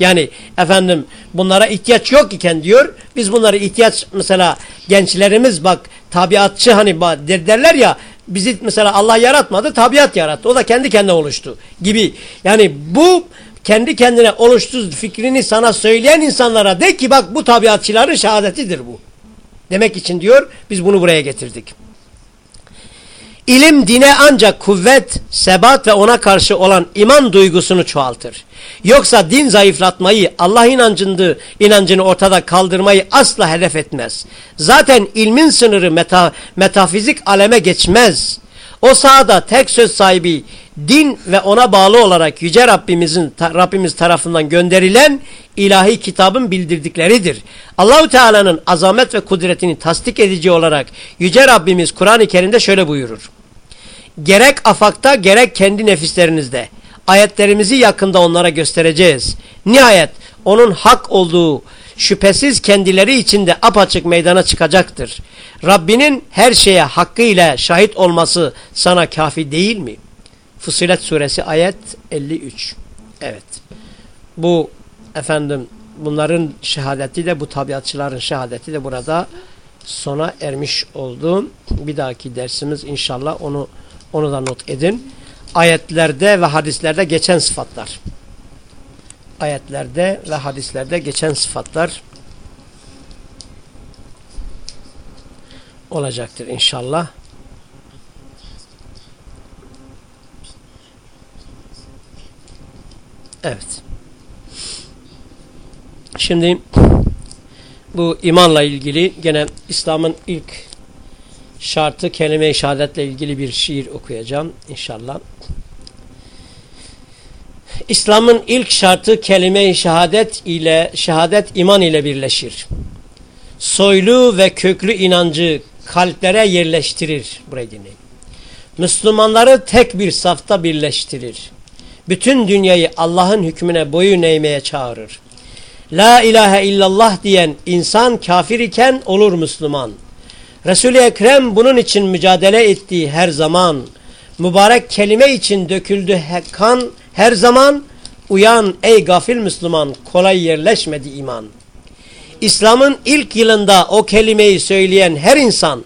Yani efendim bunlara ihtiyaç yok iken diyor. Biz bunlara ihtiyaç mesela gençlerimiz bak tabiatçı hani derler ya bizi mesela Allah yaratmadı tabiat yarattı. O da kendi kendine oluştu gibi. Yani bu kendi kendine oluştu fikrini sana söyleyen insanlara de ki bak bu tabiatçıların şehadetidir bu. Demek için diyor biz bunu buraya getirdik. İlim dine ancak kuvvet, sebat ve ona karşı olan iman duygusunu çoğaltır. Yoksa din zayıflatmayı, Allah inancını, inancını ortada kaldırmayı asla hedef etmez. Zaten ilmin sınırı meta, metafizik aleme geçmez. O sahada tek söz sahibi din ve ona bağlı olarak Yüce Rabbimizin Rabbimiz tarafından gönderilen ilahi kitabın bildirdikleridir. Allahu Teala'nın azamet ve kudretini tasdik edici olarak Yüce Rabbimiz Kur'an-ı Kerim'de şöyle buyurur. Gerek afakta gerek kendi nefislerinizde ayetlerimizi yakında onlara göstereceğiz. Nihayet onun hak olduğu şüphesiz kendileri içinde apaçık meydana çıkacaktır. Rabbinin her şeye hakkıyla şahit olması sana kafi değil mi? Fusilet suresi ayet 53. Evet. Bu efendim bunların şehadeti de bu tabiatçıların şehadeti de burada sona ermiş oldu. Bir dahaki dersimiz inşallah onu onu da not edin. Ayetlerde ve hadislerde geçen sıfatlar. Ayetlerde ve hadislerde geçen sıfatlar olacaktır inşallah. Evet. Şimdi bu imanla ilgili gene İslam'ın ilk şartı kelime-i şehadetle ilgili bir şiir okuyacağım inşallah. İslam'ın ilk şartı kelime-i şehadet ile şehadet iman ile birleşir. Soylu ve köklü inancı kalplere yerleştirir. Burayı dinleyin. Müslümanları tek bir safta birleştirir. Bütün dünyayı Allah'ın hükmüne boyun eğmeye çağırır. La ilahe illallah diyen insan kafir iken olur Müslüman. Resul-i Ekrem bunun için mücadele ettiği her zaman, mübarek kelime için döküldü kan her zaman, uyan ey gafil Müslüman kolay yerleşmedi iman. İslam'ın ilk yılında o kelimeyi söyleyen her insan,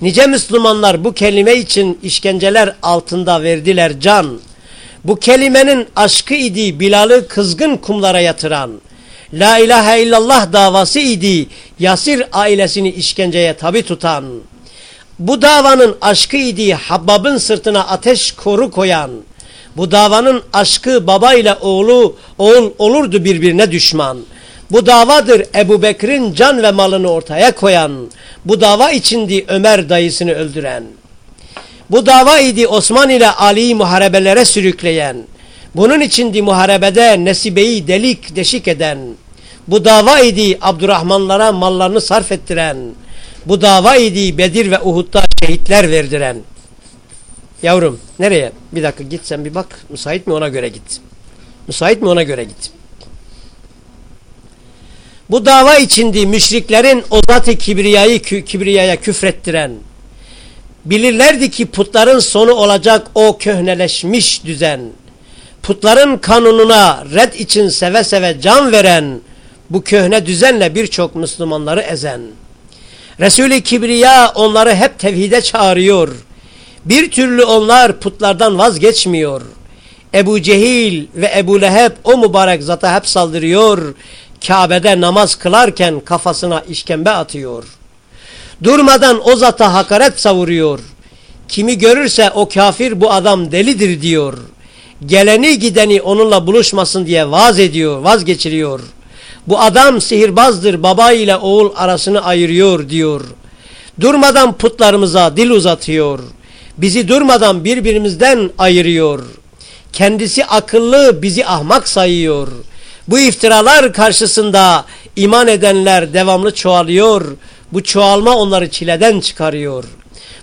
nice Müslümanlar bu kelime için işkenceler altında verdiler can. Bu kelimenin aşkı idi Bilal'ı kızgın kumlara yatıran. La ilahe illallah davası idi Yasir ailesini işkenceye tabi tutan. Bu davanın aşkı idi Habbab'ın sırtına ateş koru koyan. Bu davanın aşkı babayla oğlu oğul olurdu birbirine düşman. Bu davadır Ebu Bekir'in can ve malını ortaya koyan. Bu dava içindi Ömer dayısını öldüren. Bu dava idi Osman ile Ali'yi muharebelere sürükleyen. Bunun içindi muharebede Nesibe'yi delik deşik eden. Bu dava idi Abdurrahmanlara mallarını sarf ettiren. Bu dava idi Bedir ve Uhud'da şehitler verdiren. Yavrum nereye? Bir dakika git sen bir bak. Müsait mi ona göre git. Müsait mi ona göre git. Bu dava içindi müşriklerin o zat-ı kibriyayı kibriyaya küfrettiren. Bilirlerdi ki putların sonu olacak o köhneleşmiş düzen. Putların kanununa red için seve seve can veren bu köhne düzenle birçok Müslümanları ezen. Resul-i Kibriya onları hep tevhide çağırıyor. Bir türlü onlar putlardan vazgeçmiyor. Ebu Cehil ve Ebu Leheb o mübarek zata hep saldırıyor. Kabe'de namaz kılarken kafasına işkembe atıyor. Durmadan o zata hakaret savuruyor. Kimi görürse o kafir bu adam delidir diyor. Geleni gideni onunla buluşmasın diye vaz ediyor, vazgeçiriyor. Bu adam sihirbazdır baba ile oğul arasını ayırıyor diyor. Durmadan putlarımıza dil uzatıyor. Bizi durmadan birbirimizden ayırıyor. Kendisi akıllı bizi ahmak sayıyor. Bu iftiralar karşısında iman edenler devamlı çoğalıyor. Bu çoğalma onları çileden çıkarıyor.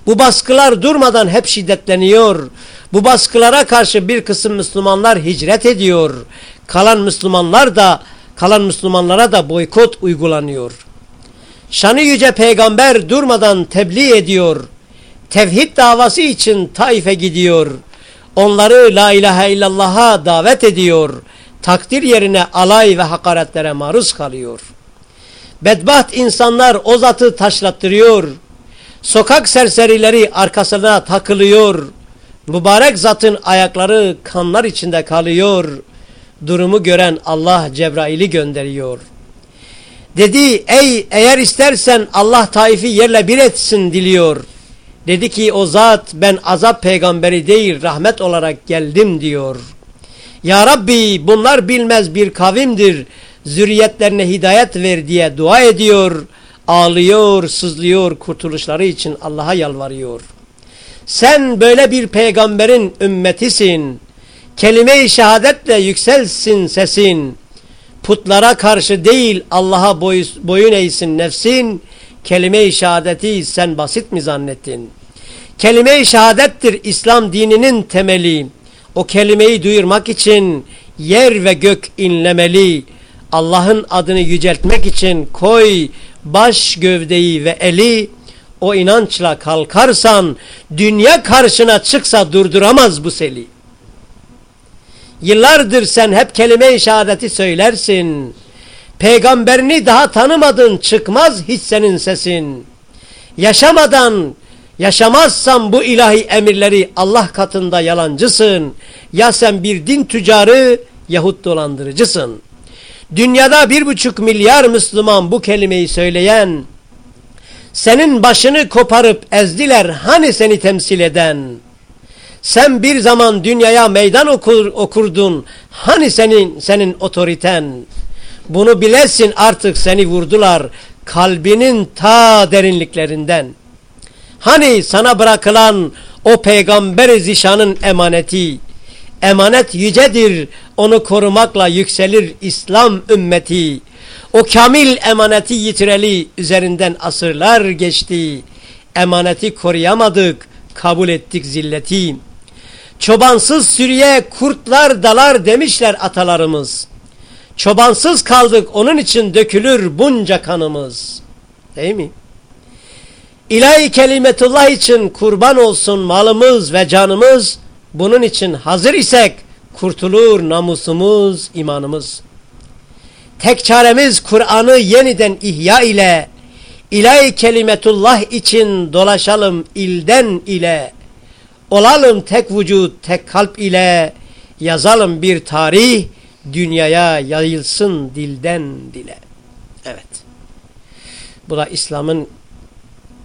Bu baskılar durmadan hep şiddetleniyor. Bu baskılara karşı bir kısım Müslümanlar hicret ediyor. Kalan Müslümanlar da kalan Müslümanlara da boykot uygulanıyor. Şanı yüce peygamber durmadan tebliğ ediyor. Tevhid davası için Taif'e gidiyor. Onları la ilahe illallah'a davet ediyor. Takdir yerine alay ve hakaretlere maruz kalıyor. Bedbaht insanlar o zatı taşlattırıyor. Sokak serserileri arkasına takılıyor. Mübarek zatın ayakları kanlar içinde kalıyor. Durumu gören Allah Cebrail'i gönderiyor. Dedi ey eğer istersen Allah Taif'i yerle bir etsin diliyor. Dedi ki o zat ben azap peygamberi değil rahmet olarak geldim diyor. Ya Rabbi bunlar bilmez bir kavimdir. Zürriyetlerine hidayet ver diye dua ediyor. Ağlıyor, sızlıyor kurtuluşları için Allah'a yalvarıyor. Sen böyle bir peygamberin ümmetisin. Kelime-i şehadetle yükselsin sesin. Putlara karşı değil Allah'a boyun eğsin nefsin. Kelime-i şehadeti sen basit mi zannettin? Kelime-i şehadettir İslam dininin temeli. O kelimeyi duyurmak için yer ve gök inlemeli. Allah'ın adını yüceltmek için koy baş gövdeyi ve eli o inançla kalkarsan dünya karşına çıksa durduramaz bu seli. Yıllardır sen hep kelime-i şehadeti söylersin. Peygamberini daha tanımadın çıkmaz hiç senin sesin. Yaşamadan yaşamazsan bu ilahi emirleri Allah katında yalancısın. Ya sen bir din tüccarı yahut dolandırıcısın. Dünyada bir buçuk milyar Müslüman bu kelimeyi söyleyen senin başını koparıp ezdiler hani seni temsil eden. Sen bir zaman dünyaya meydan okur, okurdun. Hani senin senin otoriten? Bunu bilesin artık seni vurdular kalbinin ta derinliklerinden. Hani sana bırakılan o peygamber zişanın emaneti. Emanet yücedir. Onu korumakla yükselir İslam ümmeti. O kamil emaneti yitireli üzerinden asırlar geçti. Emaneti koruyamadık, kabul ettik zilleti. Çobansız sürüye kurtlar dalar demişler atalarımız. Çobansız kaldık onun için dökülür bunca kanımız. Değil mi? İlahi kelimetullah için kurban olsun malımız ve canımız. Bunun için hazır isek kurtulur namusumuz, imanımız. Tek çaremiz Kur'an'ı yeniden ihya ile, ilahi kelimetullah için dolaşalım ilden ile, olalım tek vücut, tek kalp ile, yazalım bir tarih, dünyaya yayılsın dilden dile. Evet. Bu da İslam'ın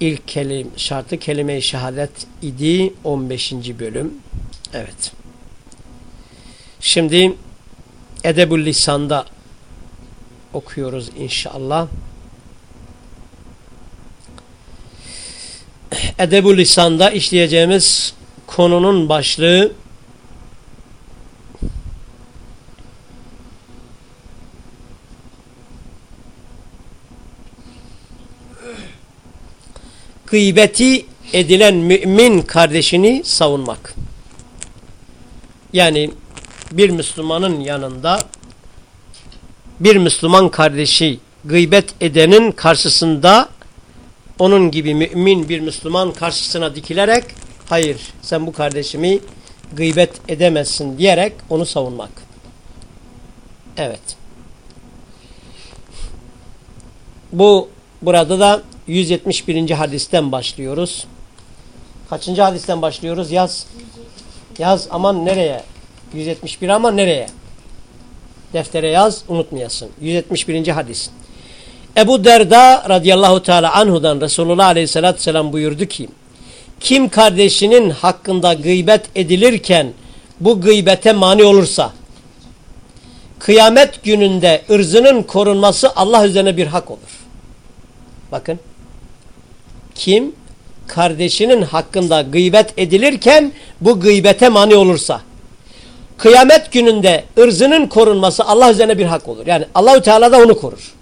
ilk kelim, şartı kelime-i şehadet idi 15. bölüm. Evet. Şimdi Edebül Lisan'da okuyoruz inşallah. Edebül Lisan'da işleyeceğimiz konunun başlığı gıybeti edilen mümin kardeşini savunmak. Yani bir Müslümanın yanında bir Müslüman kardeşi gıybet edenin karşısında onun gibi mümin bir Müslüman karşısına dikilerek hayır sen bu kardeşimi gıybet edemezsin diyerek onu savunmak. Evet. Bu burada da 171. hadisten başlıyoruz. Kaçıncı hadisten başlıyoruz? Yaz. Yaz aman nereye? 171 ama nereye? Deftere yaz unutmayasın. 171. hadis. Ebu Derda radıyallahu teala anhudan Resulullah aleyhissalatü vesselam buyurdu ki kim kardeşinin hakkında gıybet edilirken bu gıybete mani olursa kıyamet gününde ırzının korunması Allah üzerine bir hak olur. Bakın kim kardeşinin hakkında gıybet edilirken bu gıybete mani olursa kıyamet gününde ırzının korunması Allah üzerine bir hak olur. Yani Allahü Teala da onu korur.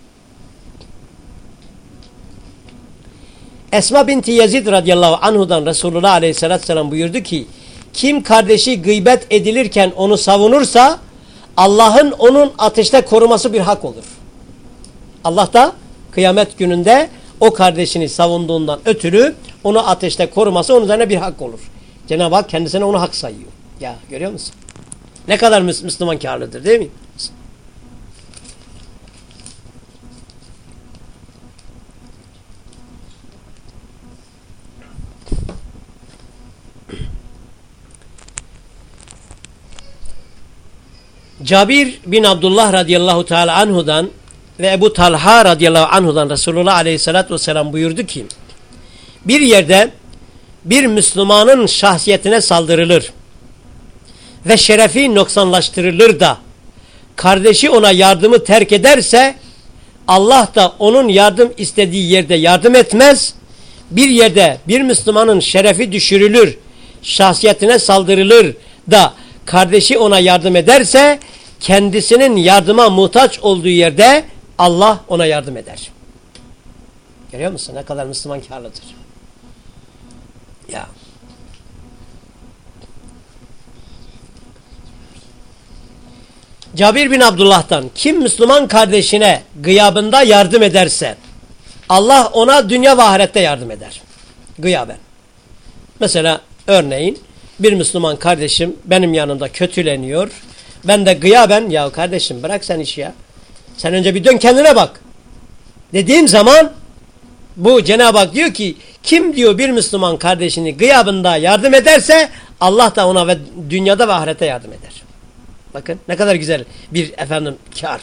Esma binti Yazid radıyallahu anhudan Resulullah aleyhissalatü vesselam buyurdu ki kim kardeşi gıybet edilirken onu savunursa Allah'ın onun ateşte koruması bir hak olur. Allah da kıyamet gününde o kardeşini savunduğundan ötürü onu ateşte koruması onun üzerine bir hak olur. Cenab-ı Hak kendisine onu hak sayıyor. Ya görüyor musun? Ne kadar Müslüman karlıdır değil mi? Cabir bin Abdullah radıyallahu teala anhudan ve Ebu Talha radıyallahu anhudan Resulullah aleyhissalatü vesselam buyurdu ki bir yerde bir Müslümanın şahsiyetine saldırılır ve şerefi noksanlaştırılır da kardeşi ona yardımı terk ederse Allah da onun yardım istediği yerde yardım etmez. Bir yerde bir Müslümanın şerefi düşürülür, şahsiyetine saldırılır da kardeşi ona yardım ederse kendisinin yardıma muhtaç olduğu yerde Allah ona yardım eder. Görüyor musun ne kadar Müslüman karlıdır. Ya. Cabir bin Abdullah'tan kim Müslüman kardeşine gıyabında yardım ederse Allah ona dünya ve ahirette yardım eder. Gıyaben. Mesela örneğin bir Müslüman kardeşim benim yanımda kötüleniyor. Ben de gıyaben ya kardeşim bırak sen işi ya. Sen önce bir dön kendine bak. Dediğim zaman bu Cenab-ı Hak diyor ki kim diyor bir Müslüman kardeşini gıyabında yardım ederse Allah da ona ve dünyada ve ahirete yardım eder. Bakın ne kadar güzel bir efendim kar.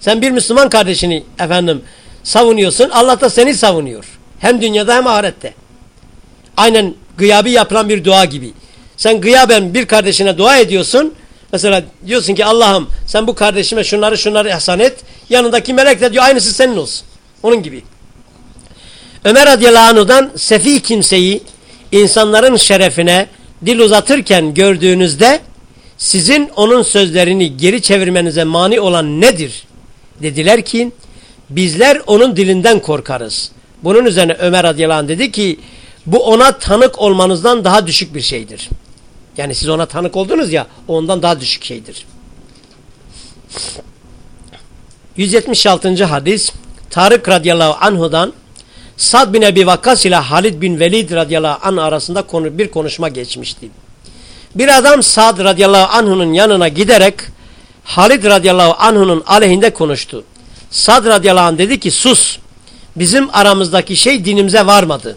Sen bir Müslüman kardeşini efendim savunuyorsun. Allah da seni savunuyor. Hem dünyada hem ahirette. Aynen gıyabi yapılan bir dua gibi. Sen gıyaben bir kardeşine dua ediyorsun. Mesela diyorsun ki Allah'ım sen bu kardeşime şunları şunları ihsan et. Yanındaki melek de diyor aynısı senin olsun. Onun gibi. Ömer radıyallahu anhu'dan sefi kimseyi insanların şerefine dil uzatırken gördüğünüzde sizin onun sözlerini geri çevirmenize mani olan nedir? Dediler ki bizler onun dilinden korkarız. Bunun üzerine Ömer radıyallahu anh dedi ki bu ona tanık olmanızdan daha düşük bir şeydir. Yani siz ona tanık oldunuz ya ondan daha düşük şeydir. 176. hadis Tarık radıyallahu anhudan Sad bin Ebi Vakkas ile Halid bin Velid radıyallahu anh arasında konu, bir konuşma geçmişti. Bir adam Sad radıyallahu anh'unun yanına giderek Halid radıyallahu anh'unun aleyhinde konuştu. Sad radıyallahu anh dedi ki sus bizim aramızdaki şey dinimize varmadı.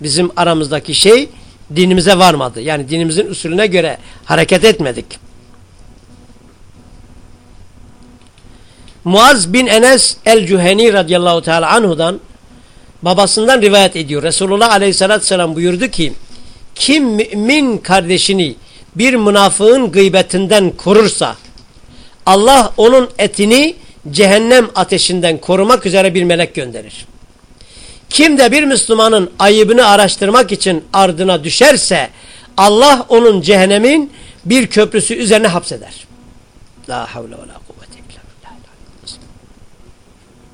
Bizim aramızdaki şey dinimize varmadı. Yani dinimizin usulüne göre hareket etmedik. Muaz bin Enes el-Cüheni radıyallahu teala anhudan babasından rivayet ediyor. Resulullah aleyhissalatü vesselam buyurdu ki kim mümin kardeşini bir münafığın gıybetinden korursa Allah onun etini cehennem ateşinden korumak üzere bir melek gönderir. Kim de bir Müslümanın ayıbını araştırmak için ardına düşerse Allah onun cehennemin bir köprüsü üzerine hapseder. La havle ve la kuvvete illa billah.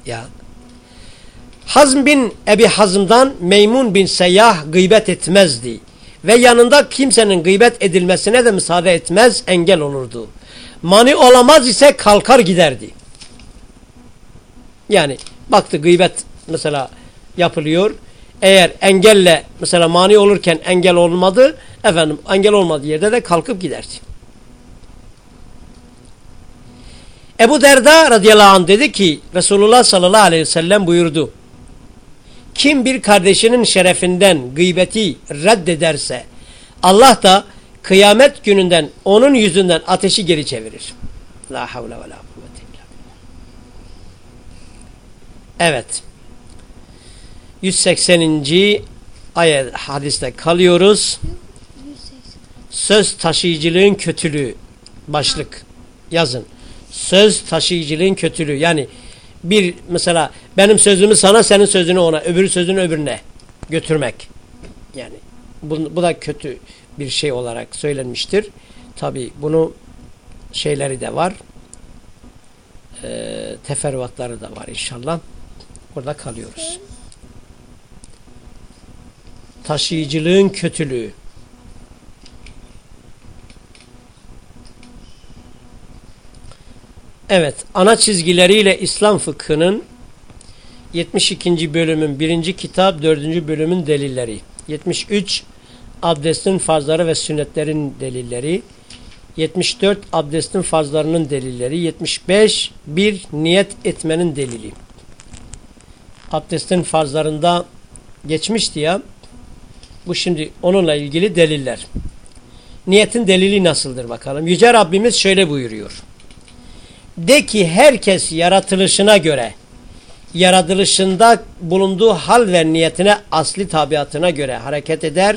Ya Hazm bin Ebi Hazm'dan Meymun bin Seyyah gıybet etmezdi. Ve yanında kimsenin gıybet edilmesine de müsaade etmez, engel olurdu. Mani olamaz ise kalkar giderdi. Yani baktı gıybet mesela yapılıyor. Eğer engelle mesela mani olurken engel olmadı, efendim engel olmadığı yerde de kalkıp giderdi. Ebu Derda radıyallahu anh dedi ki Resulullah sallallahu aleyhi ve sellem buyurdu. Kim bir kardeşinin şerefinden gıybeti reddederse Allah da kıyamet gününden onun yüzünden ateşi geri çevirir. La havle ve la kuvvete illa Evet. 180. ayet hadiste kalıyoruz. Söz taşıyıcılığın kötülüğü başlık yazın. Söz taşıyıcılığın kötülüğü yani bir mesela benim sözümü sana senin sözünü ona öbürü sözünü öbürüne götürmek. Yani bu, bu da kötü bir şey olarak söylenmiştir. Tabi bunu şeyleri de var. E, teferruatları da var inşallah. Orada kalıyoruz. Taşıyıcılığın kötülüğü. Evet, ana çizgileriyle İslam fıkhının 72. bölümün 1. kitap 4. bölümün delilleri. 73 abdestin farzları ve sünnetlerin delilleri. 74 abdestin farzlarının delilleri. 75 bir niyet etmenin delili. Abdestin farzlarında geçmişti ya. Bu şimdi onunla ilgili deliller. Niyetin delili nasıldır bakalım. Yüce Rabbimiz şöyle buyuruyor. De ki herkes yaratılışına göre, yaratılışında bulunduğu hal ve niyetine asli tabiatına göre hareket eder,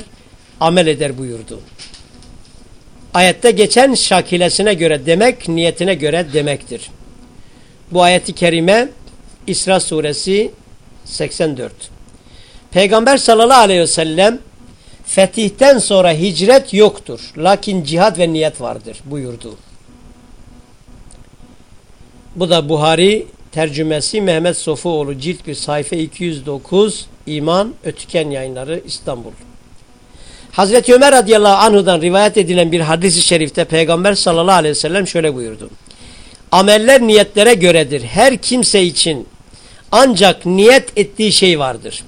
amel eder buyurdu. Ayette geçen şakilesine göre demek, niyetine göre demektir. Bu ayeti kerime İsra suresi 84. Peygamber sallallahu aleyhi ve sellem fetihten sonra hicret yoktur. Lakin cihat ve niyet vardır buyurdu. Bu da Buhari tercümesi Mehmet Sofuoğlu cilt bir sayfa 209 İman Ötüken Yayınları İstanbul. Hazreti Ömer radıyallahu anhudan rivayet edilen bir hadis-i şerifte Peygamber sallallahu aleyhi ve sellem şöyle buyurdu. Ameller niyetlere göredir. Her kimse için ancak niyet ettiği şey vardır.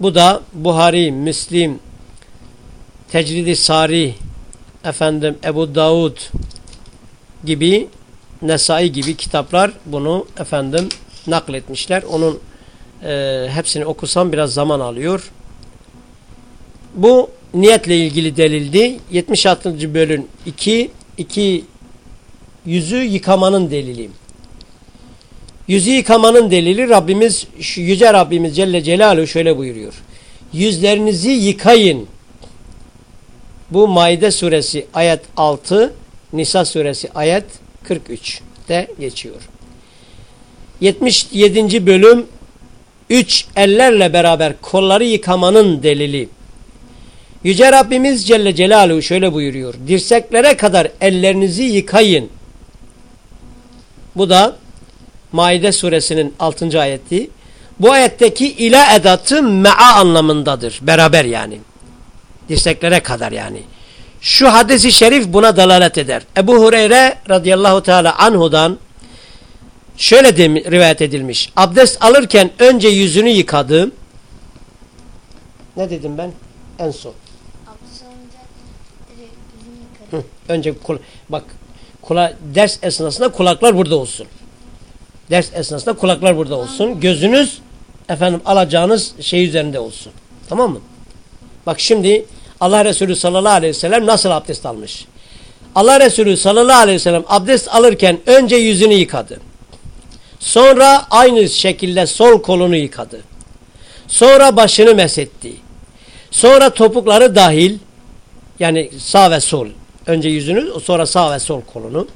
Bu da Buhari, Müslim, Tecridi Sari, efendim Ebu Davud gibi Nesai gibi kitaplar bunu efendim nakletmişler. Onun e, hepsini okusam biraz zaman alıyor. Bu niyetle ilgili delildi. 76. bölüm 2 2 yüzü yıkamanın delili. Yüzü yıkamanın delili Rabbimiz yüce Rabbimiz Celle Celaluhu şöyle buyuruyor. Yüzlerinizi yıkayın. Bu Maide suresi ayet 6, Nisa suresi ayet 43'te geçiyor. 77. bölüm 3 ellerle beraber kolları yıkamanın delili. Yüce Rabbimiz Celle Celaluhu şöyle buyuruyor. Dirseklere kadar ellerinizi yıkayın. Bu da Maide suresinin 6. ayeti. Bu ayetteki ila edatı me'a anlamındadır. Beraber yani. Dirseklere kadar yani. Şu hadisi şerif buna dalalet eder. Ebu Hureyre radıyallahu teala anhudan şöyle de, rivayet edilmiş. Abdest alırken önce yüzünü yıkadı. Ne dedim ben? En son. Hı, önce kul bak kula ders esnasında kulaklar burada olsun. Ders esnasında kulaklar burada olsun. Gözünüz efendim alacağınız şey üzerinde olsun. Tamam mı? Bak şimdi Allah Resulü sallallahu aleyhi ve sellem nasıl abdest almış? Allah Resulü sallallahu aleyhi ve sellem abdest alırken önce yüzünü yıkadı. Sonra aynı şekilde sol kolunu yıkadı. Sonra başını mesetti. Sonra topukları dahil yani sağ ve sol. Önce yüzünü sonra sağ ve sol kolunu.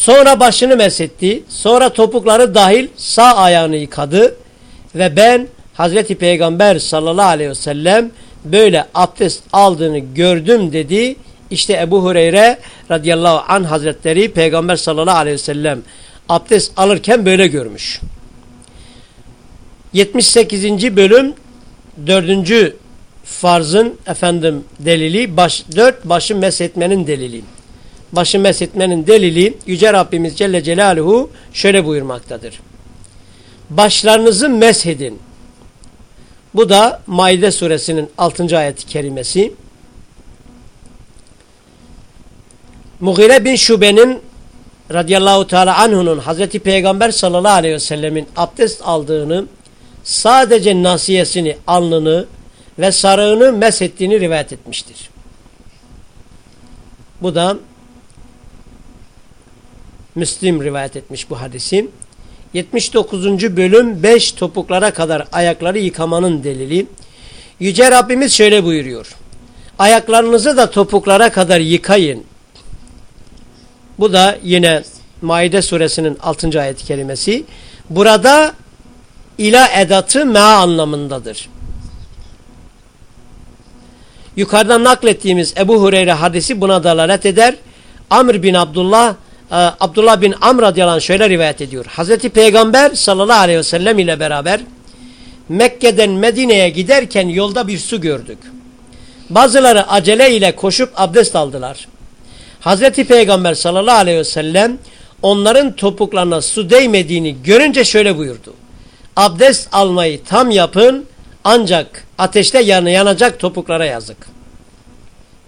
Sonra başını mesetti. Sonra topukları dahil sağ ayağını yıkadı. Ve ben Hazreti Peygamber sallallahu aleyhi ve sellem böyle abdest aldığını gördüm dedi. İşte Ebu Hureyre radıyallahu anh hazretleri Peygamber sallallahu aleyhi ve sellem abdest alırken böyle görmüş. 78. bölüm 4. farzın efendim delili baş, 4 başı meshetmenin delili. Başı meshetmenin delili Yüce Rabbimiz Celle Celaluhu şöyle buyurmaktadır. Başlarınızı meshedin. Bu da Maide suresinin 6. ayet-i kerimesi. Mughire bin Şube'nin radıyallahu teala anhunun Hazreti Peygamber sallallahu aleyhi ve sellemin abdest aldığını sadece nasiyesini, alnını ve sarığını meshettiğini rivayet etmiştir. Bu da Müslim rivayet etmiş bu hadisi. 79. bölüm 5 topuklara kadar ayakları yıkamanın delili. Yüce Rabbimiz şöyle buyuruyor. Ayaklarınızı da topuklara kadar yıkayın. Bu da yine Maide suresinin 6. ayet kelimesi. Burada ila edatı mea anlamındadır. Yukarıdan naklettiğimiz Ebu Hureyre hadisi buna dalalet eder. Amr bin Abdullah e, Abdullah bin Amr radıyallahu şöyle rivayet ediyor. Hazreti Peygamber sallallahu aleyhi ve sellem ile beraber Mekke'den Medine'ye giderken yolda bir su gördük. Bazıları acele ile koşup abdest aldılar. Hazreti Peygamber sallallahu aleyhi ve sellem onların topuklarına su değmediğini görünce şöyle buyurdu. Abdest almayı tam yapın ancak ateşte yanı yanacak topuklara yazık.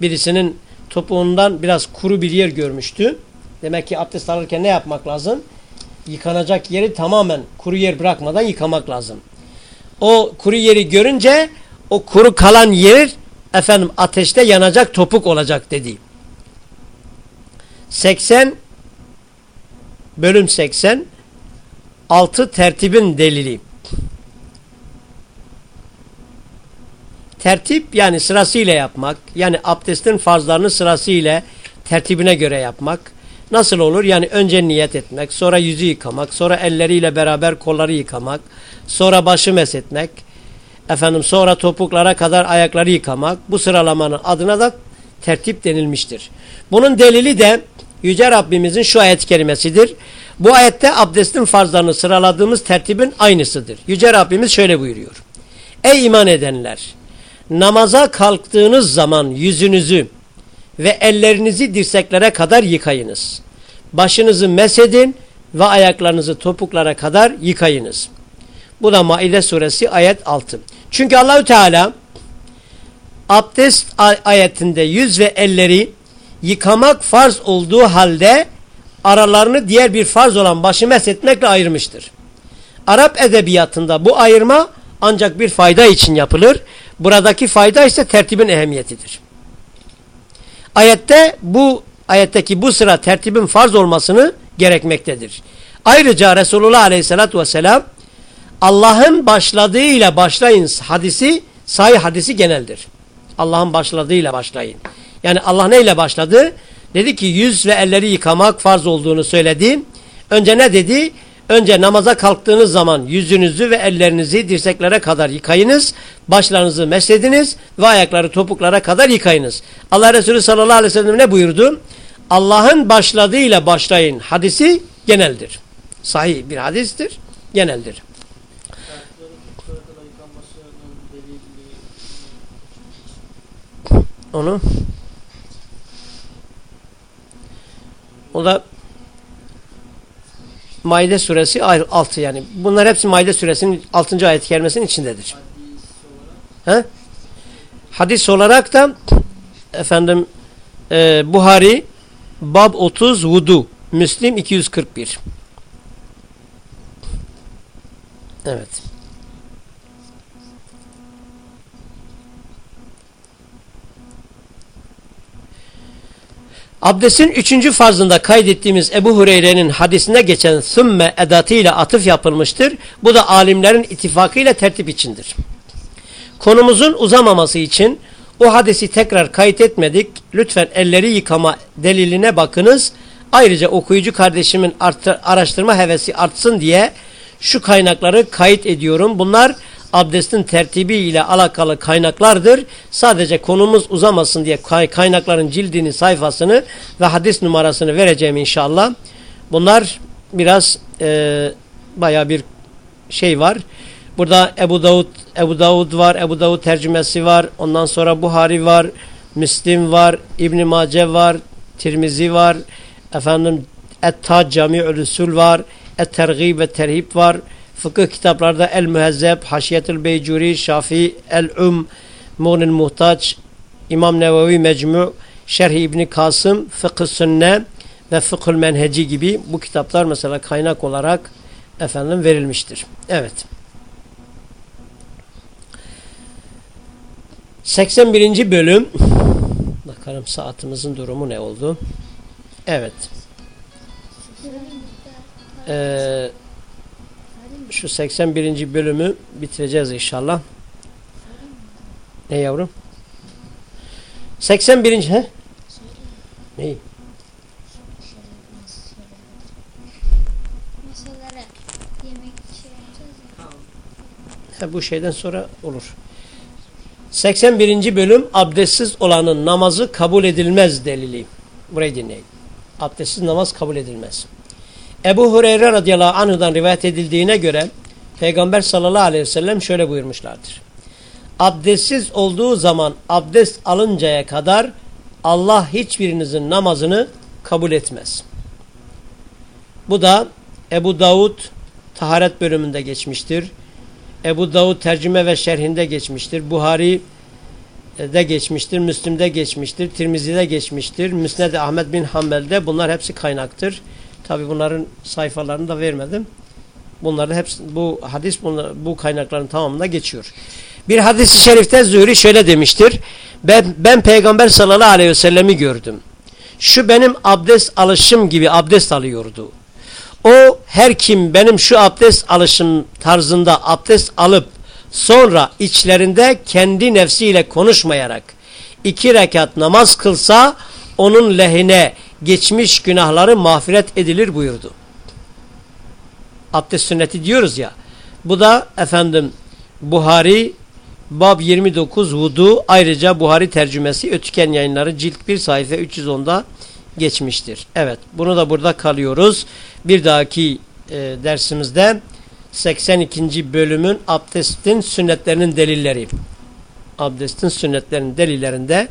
Birisinin topuğundan biraz kuru bir yer görmüştü. Demek ki abdest alırken ne yapmak lazım? Yıkanacak yeri tamamen kuru yer bırakmadan yıkamak lazım. O kuru yeri görünce o kuru kalan yer efendim ateşte yanacak topuk olacak dedi. 80 bölüm 80 altı tertibin delili. Tertip yani sırasıyla yapmak. Yani abdestin farzlarını sırasıyla tertibine göre yapmak. Nasıl olur? Yani önce niyet etmek, sonra yüzü yıkamak, sonra elleriyle beraber kolları yıkamak, sonra başı mesetmek, efendim sonra topuklara kadar ayakları yıkamak. Bu sıralamanın adına da tertip denilmiştir. Bunun delili de Yüce Rabbimizin şu ayet kelimesidir. Bu ayette abdestin farzlarını sıraladığımız tertibin aynısıdır. Yüce Rabbimiz şöyle buyuruyor. Ey iman edenler! Namaza kalktığınız zaman yüzünüzü ve ellerinizi dirseklere kadar yıkayınız. Başınızı mesedin ve ayaklarınızı topuklara kadar yıkayınız. Bu da Maide suresi ayet 6. Çünkü Allahü Teala abdest ayetinde yüz ve elleri yıkamak farz olduğu halde aralarını diğer bir farz olan başı meshetmekle ayırmıştır. Arap edebiyatında bu ayırma ancak bir fayda için yapılır. Buradaki fayda ise tertibin ehemmiyetidir. Ayette bu ayetteki bu sıra tertibin farz olmasını gerekmektedir. Ayrıca Resulullah Aleyhisselatü Vesselam Allah'ın başladığıyla başlayın hadisi sahih hadisi geneldir. Allah'ın başladığıyla başlayın. Yani Allah neyle başladı? Dedi ki yüz ve elleri yıkamak farz olduğunu söyledi. Önce ne dedi? Önce namaza kalktığınız zaman yüzünüzü ve ellerinizi dirseklere kadar yıkayınız. Başlarınızı meslediniz ve ayakları topuklara kadar yıkayınız. Allah Resulü sallallahu aleyhi ve sellem ne buyurdu? Allah'ın başladığıyla başlayın hadisi geneldir. Sahih bir hadistir, geneldir. Onu o da Maide suresi 6 yani. Bunlar hepsi Maide suresinin 6. ayet kerimesinin içindedir. Olarak, Hadis olarak da efendim e, Buhari Bab 30 Vudu Müslim 241 Evet. Abdestin üçüncü farzında kaydettiğimiz Ebu Hureyre'nin hadisine geçen sümme edatıyla atıf yapılmıştır. Bu da alimlerin ittifakıyla tertip içindir. Konumuzun uzamaması için o hadisi tekrar kayıt etmedik. Lütfen elleri yıkama deliline bakınız. Ayrıca okuyucu kardeşimin araştırma hevesi artsın diye şu kaynakları kayıt ediyorum. Bunlar abdestin tertibi ile alakalı kaynaklardır. Sadece konumuz uzamasın diye kaynakların cildini, sayfasını ve hadis numarasını vereceğim inşallah. Bunlar biraz e, baya bir şey var. Burada Ebu Davud, Ebu Davud var, Ebu Davud tercümesi var. Ondan sonra Buhari var, Müslim var, İbn Mace var, Tirmizi var. Efendim Et-Tac Cami'ül Usul var, Et-Tergib ve Terhib var. Fıkıh kitaplarda El-Mühezzeb, Haşiyetül Beycuri, Şafii, El-Um, Muğnil Muhtaç, İmam Nevevi Mecmu, Şerh İbni Kasım, Fıkıh Sünne ve Fıkhül Menheci gibi bu kitaplar mesela kaynak olarak efendim verilmiştir. Evet. 81. bölüm bakalım saatimizin durumu ne oldu? Evet. Ee, şu 81. bölümü bitireceğiz inşallah. Ne yavrum? 81. he? Neyi? Ha, bu şeyden sonra olur. 81. bölüm abdestsiz olanın namazı kabul edilmez delili. Burayı dinleyin. Abdestsiz namaz kabul edilmez. Ebu Hureyre radıyallahu anh'dan rivayet edildiğine göre Peygamber sallallahu aleyhi ve sellem şöyle buyurmuşlardır. Abdestsiz olduğu zaman abdest alıncaya kadar Allah hiçbirinizin namazını kabul etmez. Bu da Ebu Davud taharet bölümünde geçmiştir. Ebu Davud tercüme ve şerhinde geçmiştir. Buhari de geçmiştir. Müslim'de geçmiştir. Tirmizi'de geçmiştir. Müsned Ahmet bin Hanbel'de bunlar hepsi kaynaktır. Tabi bunların sayfalarını da vermedim. Bunların hepsi bu hadis bunlar, bu kaynakların tamamında geçiyor. Bir hadis-i şerifte Zühri şöyle demiştir. Ben, ben Peygamber sallallahu aleyhi ve sellemi gördüm. Şu benim abdest alışım gibi abdest alıyordu. O her kim benim şu abdest alışım tarzında abdest alıp sonra içlerinde kendi nefsiyle konuşmayarak iki rekat namaz kılsa onun lehine geçmiş günahları mağfiret edilir buyurdu. Abdest sünneti diyoruz ya. Bu da efendim Buhari Bab 29 Vudu ayrıca Buhari tercümesi Ötüken yayınları cilt 1 sayfa 310'da geçmiştir. Evet bunu da burada kalıyoruz. Bir dahaki e, dersimizde 82. bölümün abdestin sünnetlerinin delilleri. Abdestin sünnetlerinin delillerinde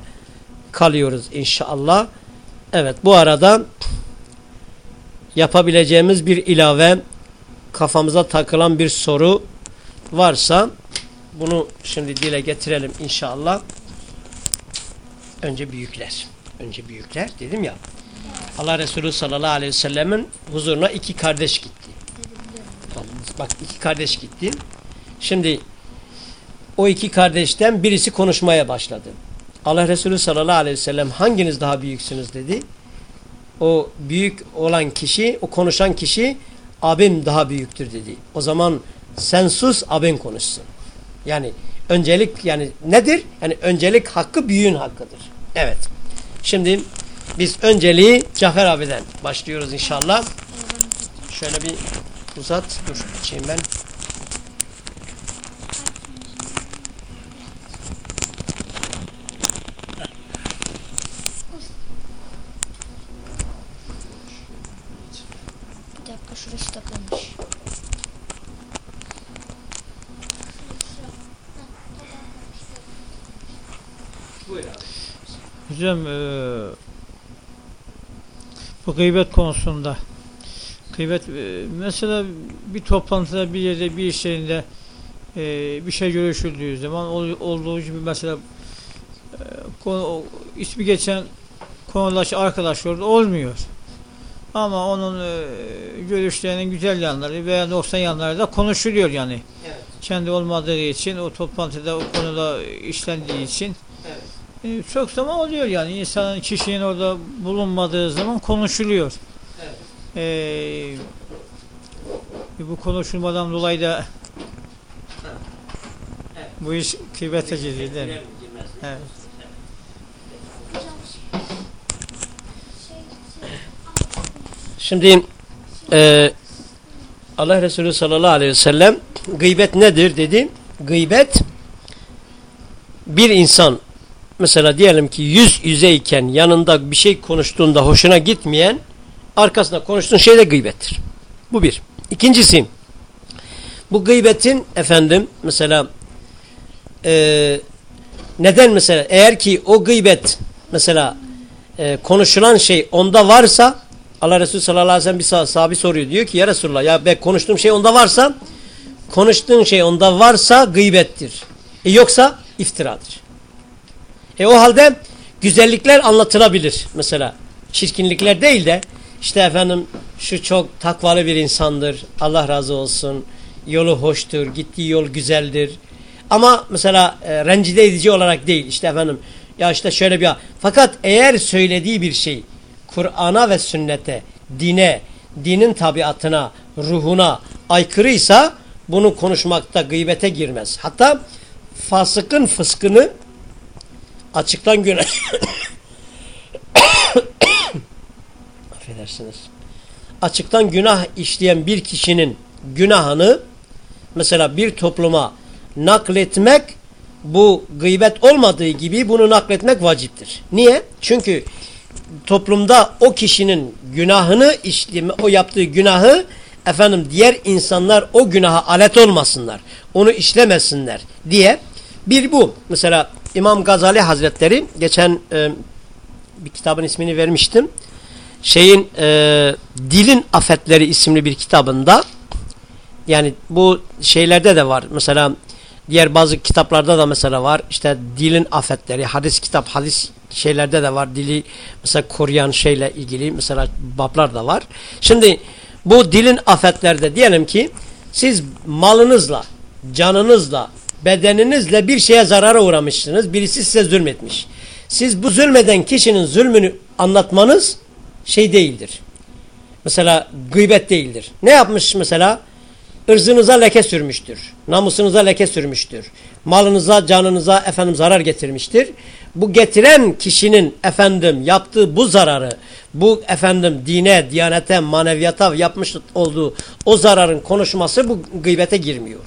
kalıyoruz inşallah. Evet bu arada yapabileceğimiz bir ilave kafamıza takılan bir soru varsa bunu şimdi dile getirelim inşallah. Önce büyükler. Önce büyükler dedim ya. Allah Resulü sallallahu aleyhi ve sellemin huzuruna iki kardeş gitti. Bak iki kardeş gitti. Şimdi o iki kardeşten birisi konuşmaya başladı. Allah Resulü sallallahu aleyhi ve sellem hanginiz daha büyüksünüz dedi. O büyük olan kişi, o konuşan kişi abim daha büyüktür dedi. O zaman sen sus abin konuşsun. Yani öncelik yani nedir? Yani öncelik hakkı büyüğün hakkıdır. Evet. Şimdi biz önceliği Cafer abiden başlıyoruz inşallah. Şöyle bir uzat. Dur açayım ben. Bir dakika şurası takılmış. Buyur abi. Hocam eee, bu gıybet konusunda gıybet eee, mesela bir toplantıda bir yerde bir iş yerinde eee, bir şey görüşüldüğü zaman ol- olduğu gibi mesela eee, konu, ismi geçen konudaş arkadaş orada olmuyor. Ama onun eee, görüşlerinin güzel yanları veya noksan yanları da konuşuluyor yani. Evet. Kendi olmadığı için o toplantıda o konuda işlendiği için. E, çok zaman oluyor yani insanın kişinin orada bulunmadığı zaman konuşuluyor. Evet. E, bu konuşulmadan dolayı da Evet. bu iş kıybete giriyor değil mi? Evet. Şimdi e, Allah Resulü sallallahu aleyhi ve sellem gıybet nedir dedi. Gıybet bir insan mesela diyelim ki yüz yüzeyken yanında bir şey konuştuğunda hoşuna gitmeyen arkasında konuştuğun şey de gıybettir. Bu bir. İkincisi bu gıybetin efendim mesela e, neden mesela eğer ki o gıybet mesela e, konuşulan şey onda varsa Allah Resulü sallallahu aleyhi ve sellem bir sah sahabi soruyor. Diyor ki ya Resulullah ya ben konuştuğum şey onda varsa konuştuğun şey onda varsa gıybettir. E, yoksa iftiradır. E o halde güzellikler anlatılabilir. Mesela çirkinlikler değil de işte efendim şu çok takvalı bir insandır. Allah razı olsun. Yolu hoştur. Gittiği yol güzeldir. Ama mesela e, rencide edici olarak değil. İşte efendim ya işte şöyle bir fakat eğer söylediği bir şey Kur'an'a ve sünnete, dine, dinin tabiatına, ruhuna aykırıysa bunu konuşmakta gıybete girmez. Hatta fasıkın fıskını açıktan günah affedersiniz. Açıktan günah işleyen bir kişinin günahını mesela bir topluma nakletmek bu gıybet olmadığı gibi bunu nakletmek vaciptir. Niye? Çünkü toplumda o kişinin günahını işleme, o yaptığı günahı efendim diğer insanlar o günaha alet olmasınlar. Onu işlemesinler diye bir bu. Mesela İmam Gazali Hazretleri geçen e, bir kitabın ismini vermiştim. Şeyin e, Dilin Afetleri isimli bir kitabında yani bu şeylerde de var. Mesela diğer bazı kitaplarda da mesela var. İşte dilin afetleri, hadis kitap, hadis şeylerde de var. Dili mesela koruyan şeyle ilgili mesela bablar da var. Şimdi bu dilin afetlerde diyelim ki siz malınızla, canınızla, bedeninizle bir şeye zarara uğramışsınız. Birisi size zulmetmiş. Siz bu zulmeden kişinin zulmünü anlatmanız şey değildir. Mesela gıybet değildir. Ne yapmış mesela? ırzınıza leke sürmüştür. Namusunuza leke sürmüştür. Malınıza, canınıza efendim zarar getirmiştir. Bu getiren kişinin efendim yaptığı bu zararı, bu efendim dine, diyanete, maneviyata yapmış olduğu o zararın konuşması bu gıybete girmiyor.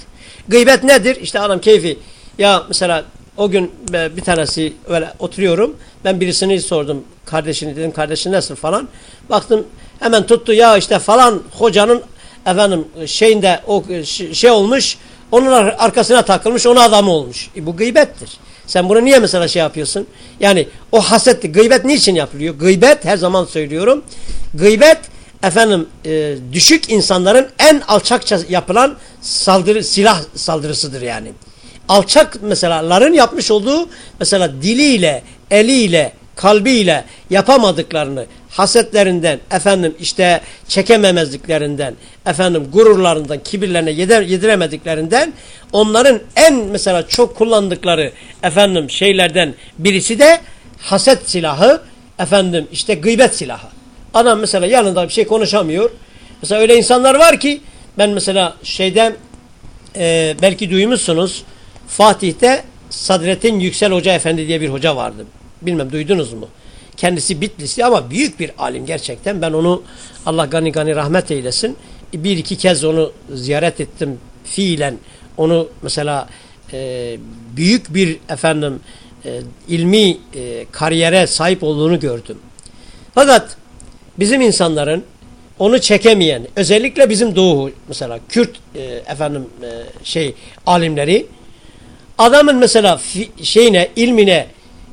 Gıybet nedir? İşte adam keyfi. Ya mesela o gün bir tanesi öyle oturuyorum. Ben birisini sordum. Kardeşini dedim kardeşin nasıl falan. Baktım hemen tuttu ya işte falan hocanın efendim şeyinde o şey olmuş onun arkasına takılmış onun adamı olmuş. E, bu gıybettir. Sen bunu niye mesela şey yapıyorsun? Yani o haset, gıybet niçin yapılıyor? Gıybet her zaman söylüyorum. Gıybet efendim e, düşük insanların en alçakça yapılan saldırı, silah saldırısıdır yani. Alçak meselaların yapmış olduğu mesela diliyle, eliyle, kalbiyle yapamadıklarını hasetlerinden, efendim işte çekememezliklerinden, efendim gururlarından, kibirlerine yeder, yediremediklerinden onların en mesela çok kullandıkları efendim şeylerden birisi de haset silahı, efendim işte gıybet silahı. Adam mesela yanında bir şey konuşamıyor. Mesela öyle insanlar var ki ben mesela şeyden e, belki duymuşsunuz Fatih'te Sadrettin Yüksel Hoca Efendi diye bir hoca vardı. Bilmem duydunuz mu? Kendisi Bitlisli ama büyük bir alim gerçekten. Ben onu Allah gani gani rahmet eylesin. Bir iki kez onu ziyaret ettim fiilen. Onu mesela e, büyük bir efendim e, ilmi e, kariyere sahip olduğunu gördüm. Fakat bizim insanların onu çekemeyen özellikle bizim doğu mesela Kürt e, efendim e, şey alimleri adamın mesela fi, şeyine ilmine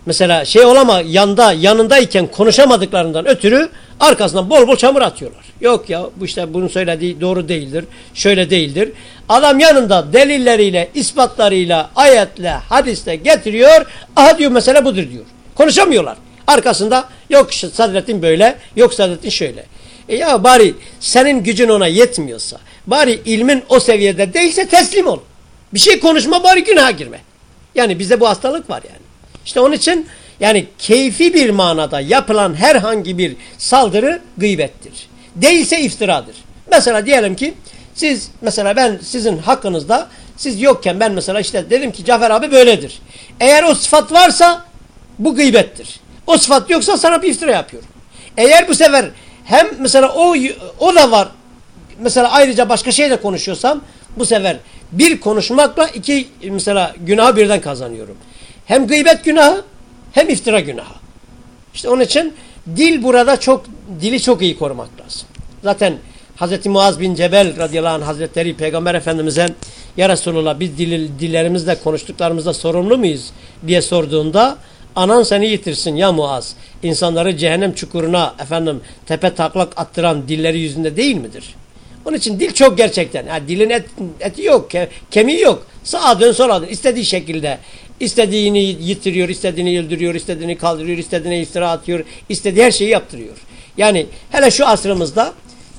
mesela şey olama yanda yanındayken konuşamadıklarından ötürü arkasından bol bol çamur atıyorlar. Yok ya bu işte bunun söylediği doğru değildir. Şöyle değildir. Adam yanında delilleriyle, ispatlarıyla, ayetle, hadiste getiriyor. Aha diyor mesele budur diyor. Konuşamıyorlar. Arkasında yok Sadrettin böyle, yok Sadrettin şöyle. E ya bari senin gücün ona yetmiyorsa, bari ilmin o seviyede değilse teslim ol. Bir şey konuşma bari günaha girme. Yani bize bu hastalık var yani. İşte onun için yani keyfi bir manada yapılan herhangi bir saldırı gıybettir. Değilse iftiradır. Mesela diyelim ki siz mesela ben sizin hakkınızda siz yokken ben mesela işte dedim ki Cafer abi böyledir. Eğer o sıfat varsa bu gıybettir. O sıfat yoksa sana bir iftira yapıyorum. Eğer bu sefer hem mesela o o da var mesela ayrıca başka şey de konuşuyorsam bu sefer bir konuşmakla iki mesela günahı birden kazanıyorum. Hem gıybet günahı hem iftira günahı. İşte onun için dil burada çok dili çok iyi korumak lazım. Zaten Hazreti Muaz bin Cebel radıyallahu anh hazretleri peygamber efendimize ya Resulullah biz dil, dillerimizle konuştuklarımızda sorumlu muyuz diye sorduğunda anan seni yitirsin ya Muaz. İnsanları cehennem çukuruna efendim tepe taklak attıran dilleri yüzünde değil midir? Onun için dil çok gerçekten. Yani dilin et, eti yok, ke, kemiği yok. Sağa dön sola dön. İstediği şekilde istediğini yitiriyor, istediğini öldürüyor, istediğini kaldırıyor, istediğine iftira atıyor, istediği her şeyi yaptırıyor. Yani hele şu asrımızda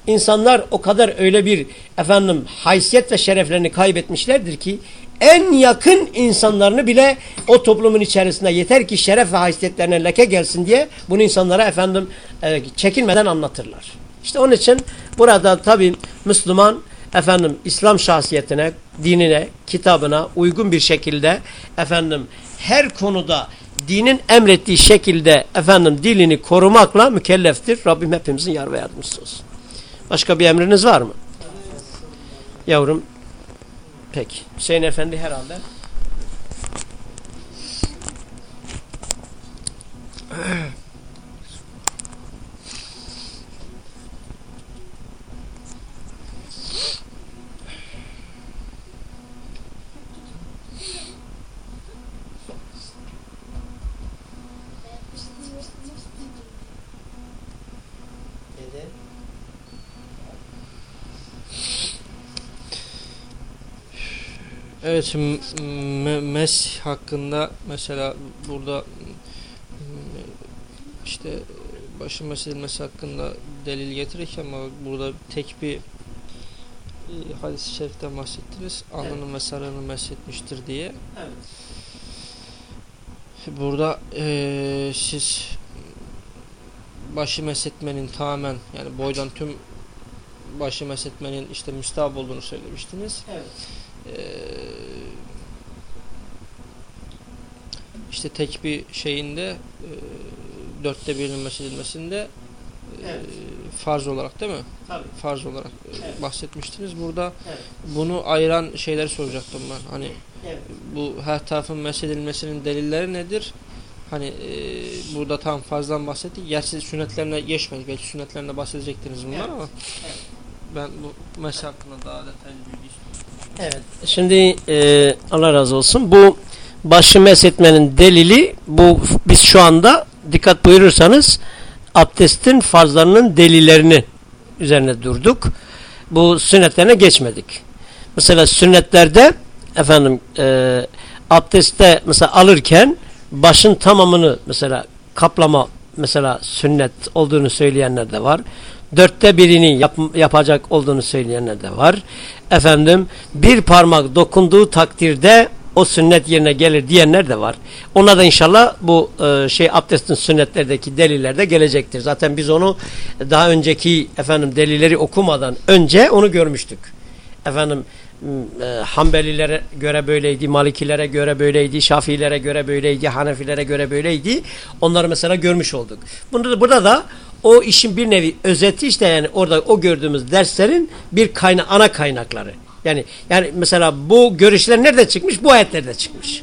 insanlar o kadar öyle bir efendim haysiyet ve şereflerini kaybetmişlerdir ki en yakın insanlarını bile o toplumun içerisinde yeter ki şeref ve haysiyetlerine leke gelsin diye bunu insanlara efendim e, çekinmeden anlatırlar. İşte onun için burada tabi Müslüman efendim İslam şahsiyetine, dinine, kitabına uygun bir şekilde efendim her konuda dinin emrettiği şekilde efendim dilini korumakla mükelleftir. Rabbim hepimizin yar ve yardımcısı olsun. Başka bir emriniz var mı? Yavrum peki. Hüseyin Efendi herhalde. Evet şimdi me- mes hakkında mesela burada işte başı meselesi hakkında delil getirirken ama burada tek bir e, hadis-i şeriften bahsettiniz. Alnının ve sarığını meshetmiştir diye. Evet. Burada e, siz başı meshetmenin tamamen yani boydan tüm başı meshetmenin işte müstahap olduğunu söylemiştiniz. Evet. Ee, işte tek bir şeyinde e, dörtte birinin mesedilmesinde e, Evet. farz olarak değil mi? Tabii. Farz olarak e, Evet. bahsetmiştiniz. Burada Evet. bunu ayıran şeyleri soracaktım ben. Hani Evet. bu her tarafın mesedilmesinin delilleri nedir? Hani e, burada tam farzdan bahsettik. Gerçi sünnetlerine geçmedik. Belki sünnetlerine bahsedecektiniz bunlar Evet. ama Evet. ben bu mesele hakkında daha detaylı bilgi istiyorum. Evet. Şimdi e, Allah razı olsun. Bu başı meshetmenin delili bu biz şu anda dikkat buyurursanız abdestin farzlarının delillerini üzerine durduk. Bu sünnetlerine geçmedik. Mesela sünnetlerde efendim e, abdestte mesela alırken başın tamamını mesela kaplama mesela sünnet olduğunu söyleyenler de var. Dörtte birini yap, yapacak olduğunu söyleyenler de var. Efendim bir parmak dokunduğu takdirde o sünnet yerine gelir diyenler de var. Ona da inşallah bu e, şey abdestin sünnetlerdeki delillerde gelecektir. Zaten biz onu daha önceki efendim delilleri okumadan önce onu görmüştük. Efendim e, Hanbelilere göre böyleydi, Malikilere göre böyleydi, Şafilere göre böyleydi, Hanefilere göre böyleydi. Onları mesela görmüş olduk. Burada da, burada da o işin bir nevi özeti işte yani orada o gördüğümüz derslerin bir kayna ana kaynakları. Yani yani mesela bu görüşler nerede çıkmış? Bu ayetlerde çıkmış.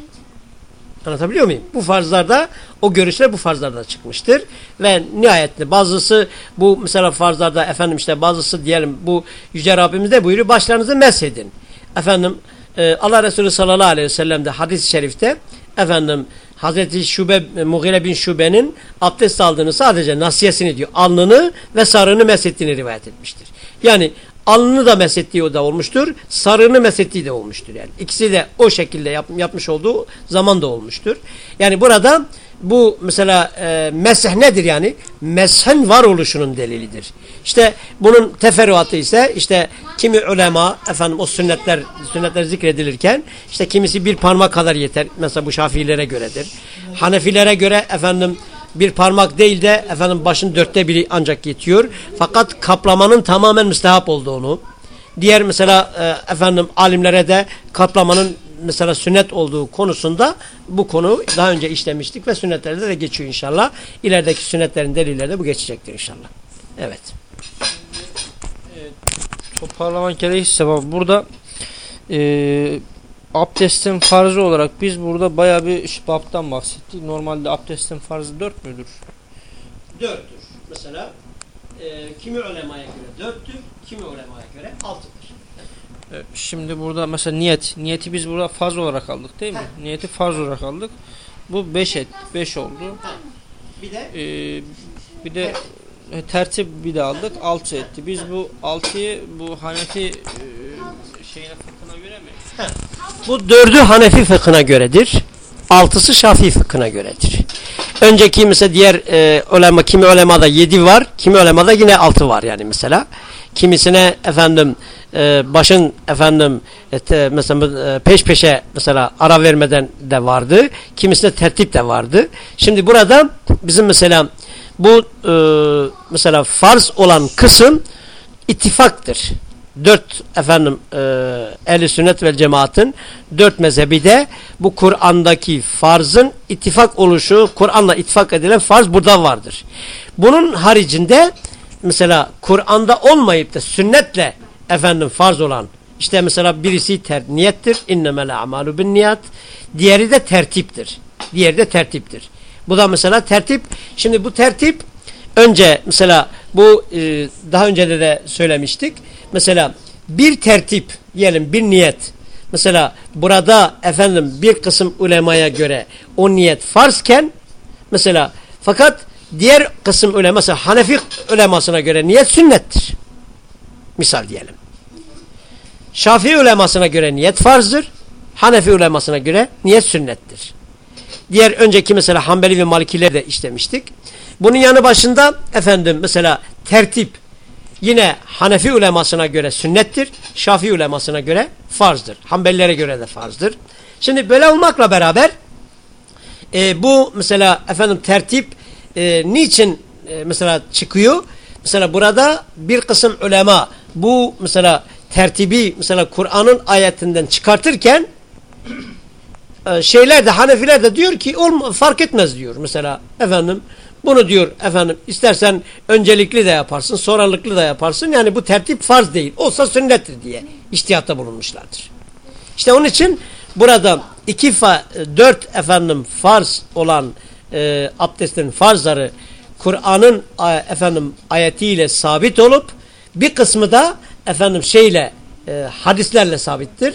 Anlatabiliyor muyum? Bu farzlarda o görüşler bu farzlarda çıkmıştır. Ve nihayetinde bazısı bu mesela farzlarda efendim işte bazısı diyelim bu Yüce Rabbimiz de buyuruyor başlarınızı mesedin. Efendim e, Allah Resulü sallallahu aleyhi ve sellem de hadis-i şerifte efendim Hazreti Şube, Mughire bin Şube'nin abdest aldığını sadece nasiyesini diyor. Alnını ve sarığını mesettiğini rivayet etmiştir. Yani alnını da mesettiği o da olmuştur. Sarığını mesettiği de olmuştur yani. İkisi de o şekilde yap, yapmış olduğu zaman da olmuştur. Yani burada bu mesela e, mesih nedir yani? Meshen varoluşunun delilidir. İşte bunun teferruatı ise işte kimi ulema efendim o sünnetler sünnetler zikredilirken işte kimisi bir parmak kadar yeter. Mesela bu Şafiilere göredir. Hanefilere göre efendim bir parmak değil de efendim başın dörtte biri ancak yetiyor. Fakat kaplamanın tamamen müstehap olduğunu diğer mesela e, efendim alimlere de kaplamanın mesela sünnet olduğu konusunda bu konu daha önce işlemiştik ve sünnetlerde de geçiyor inşallah. İlerideki sünnetlerin delilleri de bu geçecektir inşallah. Evet. toparlamak gerekirse burada e, abdestin farzı olarak biz burada baya bir iş- baptan bahsettik. Normalde abdestin farzı dört müdür? Dörttür. Mesela e, kimi ulemaya göre dörttür, kimi ulemaya göre altıdır. E, Şimdi burada mesela niyet. Niyeti biz burada farz olarak aldık değil mi? Niyeti farz olarak aldık. Bu 5 et. 5 oldu. Bir de Ee, bir de e, tertip bir de aldık. 6 etti. Biz bu 6'yı bu Hanefi e, şeyine fıkhına göre mi? Bu dördü Hanefi fıkhına göredir. Altısı Şafii fıkhına göredir. Önceki mesela diğer e, ulema, kimi ulemada yedi var, kimi ulemada yine altı var yani mesela. Kimisine efendim e, başın efendim e, te- mesela e, peş peşe mesela ara vermeden de vardı. Kimisine tertip de vardı. Şimdi burada bizim mesela bu e, mesela farz olan kısım ittifaktır. Dört efendim e, ehli sünnet ve cemaatin dört mezhebi de bu Kur'an'daki farzın ittifak oluşu, Kur'an'la ittifak edilen farz burada vardır. Bunun haricinde mesela Kur'an'da olmayıp da sünnetle efendim farz olan işte mesela birisi ter, niyettir. İnnemel a'malu bin niyat. Diğeri de tertiptir. Diğeri de tertiptir. Bu da mesela tertip. Şimdi bu tertip önce mesela bu e, daha önce de, de söylemiştik. Mesela bir tertip diyelim bir niyet. Mesela burada efendim bir kısım ulemaya göre o niyet farzken mesela fakat diğer kısım ulema mesela Hanefi ulemasına göre niyet sünnettir. Misal diyelim. Şafii ulemasına göre niyet farzdır. Hanefi ulemasına göre niyet sünnettir. Diğer önceki mesela Hanbeli ve Malikileri de işlemiştik. Bunun yanı başında efendim mesela tertip yine Hanefi ulemasına göre sünnettir. Şafii ulemasına göre farzdır. Hanbelilere göre de farzdır. Şimdi böyle olmakla beraber e, bu mesela efendim tertip e, niçin e, mesela çıkıyor? Mesela burada bir kısım ulema bu mesela tertibi mesela Kur'an'ın ayetinden çıkartırken e, şeyler de Hanefiler de diyor ki olma, fark etmez diyor mesela efendim bunu diyor efendim istersen öncelikli de yaparsın sonralıklı da yaparsın yani bu tertip farz değil olsa sünnettir diye iştihatta bulunmuşlardır. İşte onun için burada iki fa, dört efendim farz olan e, abdestin farzları Kur'an'ın efendim ayetiyle sabit olup bir kısmı da efendim şeyle e, hadislerle sabittir.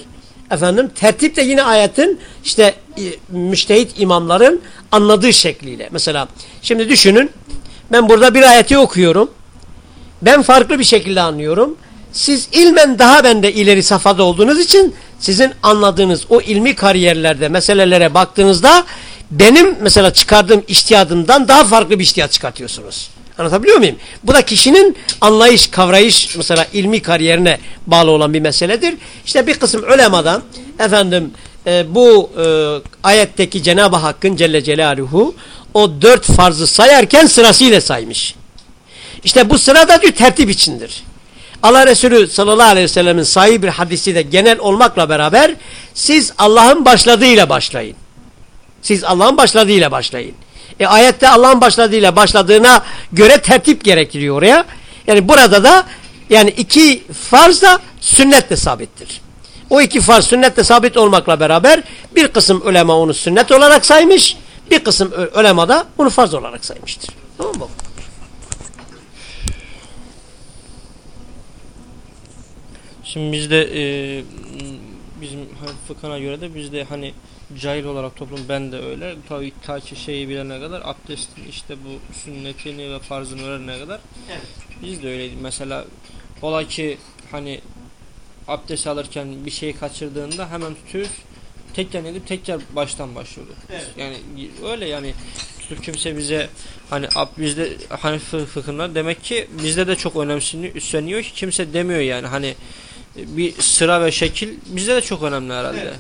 Efendim tertip de yine ayetin işte e, müştehit imamların anladığı şekliyle. Mesela şimdi düşünün ben burada bir ayeti okuyorum. Ben farklı bir şekilde anlıyorum. Siz ilmen daha bende ileri safhada olduğunuz için sizin anladığınız o ilmi kariyerlerde meselelere baktığınızda benim mesela çıkardığım iştihadımdan daha farklı bir iştihat çıkartıyorsunuz. Anlatabiliyor muyum? Bu da kişinin anlayış, kavrayış mesela ilmi kariyerine bağlı olan bir meseledir. İşte bir kısım ulemadan efendim e, bu e, ayetteki Cenab-ı Hakk'ın Celle Celaluhu o dört farzı sayarken sırasıyla saymış. İşte bu sırada diyor tertip içindir. Allah Resulü sallallahu aleyhi ve sellemin sahih bir hadisi de genel olmakla beraber siz Allah'ın başladığıyla başlayın. Siz Allah'ın başladığıyla başlayın. E ayette Allah'ın başladığıyla başladığına göre tertip gerektiriyor oraya. Yani burada da yani iki farz da sünnetle sabittir. O iki farz sünnetle sabit olmakla beraber bir kısım ulema onu sünnet olarak saymış, bir kısım ulema da bunu farz olarak saymıştır. Tamam mı? Şimdi bizde e, bizim fıkhına göre de bizde hani cahil olarak toplum ben de öyle tabii ta ki şeyi bilene kadar abdestin işte bu sünnetini ve farzını öğrenene kadar Evet. biz de öyleydi. Mesela ola ki hani abdest alırken bir şey kaçırdığında hemen tutuyoruz tekrar edip tekrar baştan başlıyorduk. Evet. Yani öyle yani tutup kimse bize hani bizde hani fı- fıkhında demek ki bizde de çok önemseniyor üstleniyor ki kimse demiyor yani hani bir sıra ve şekil bizde de çok önemli herhalde. Evet.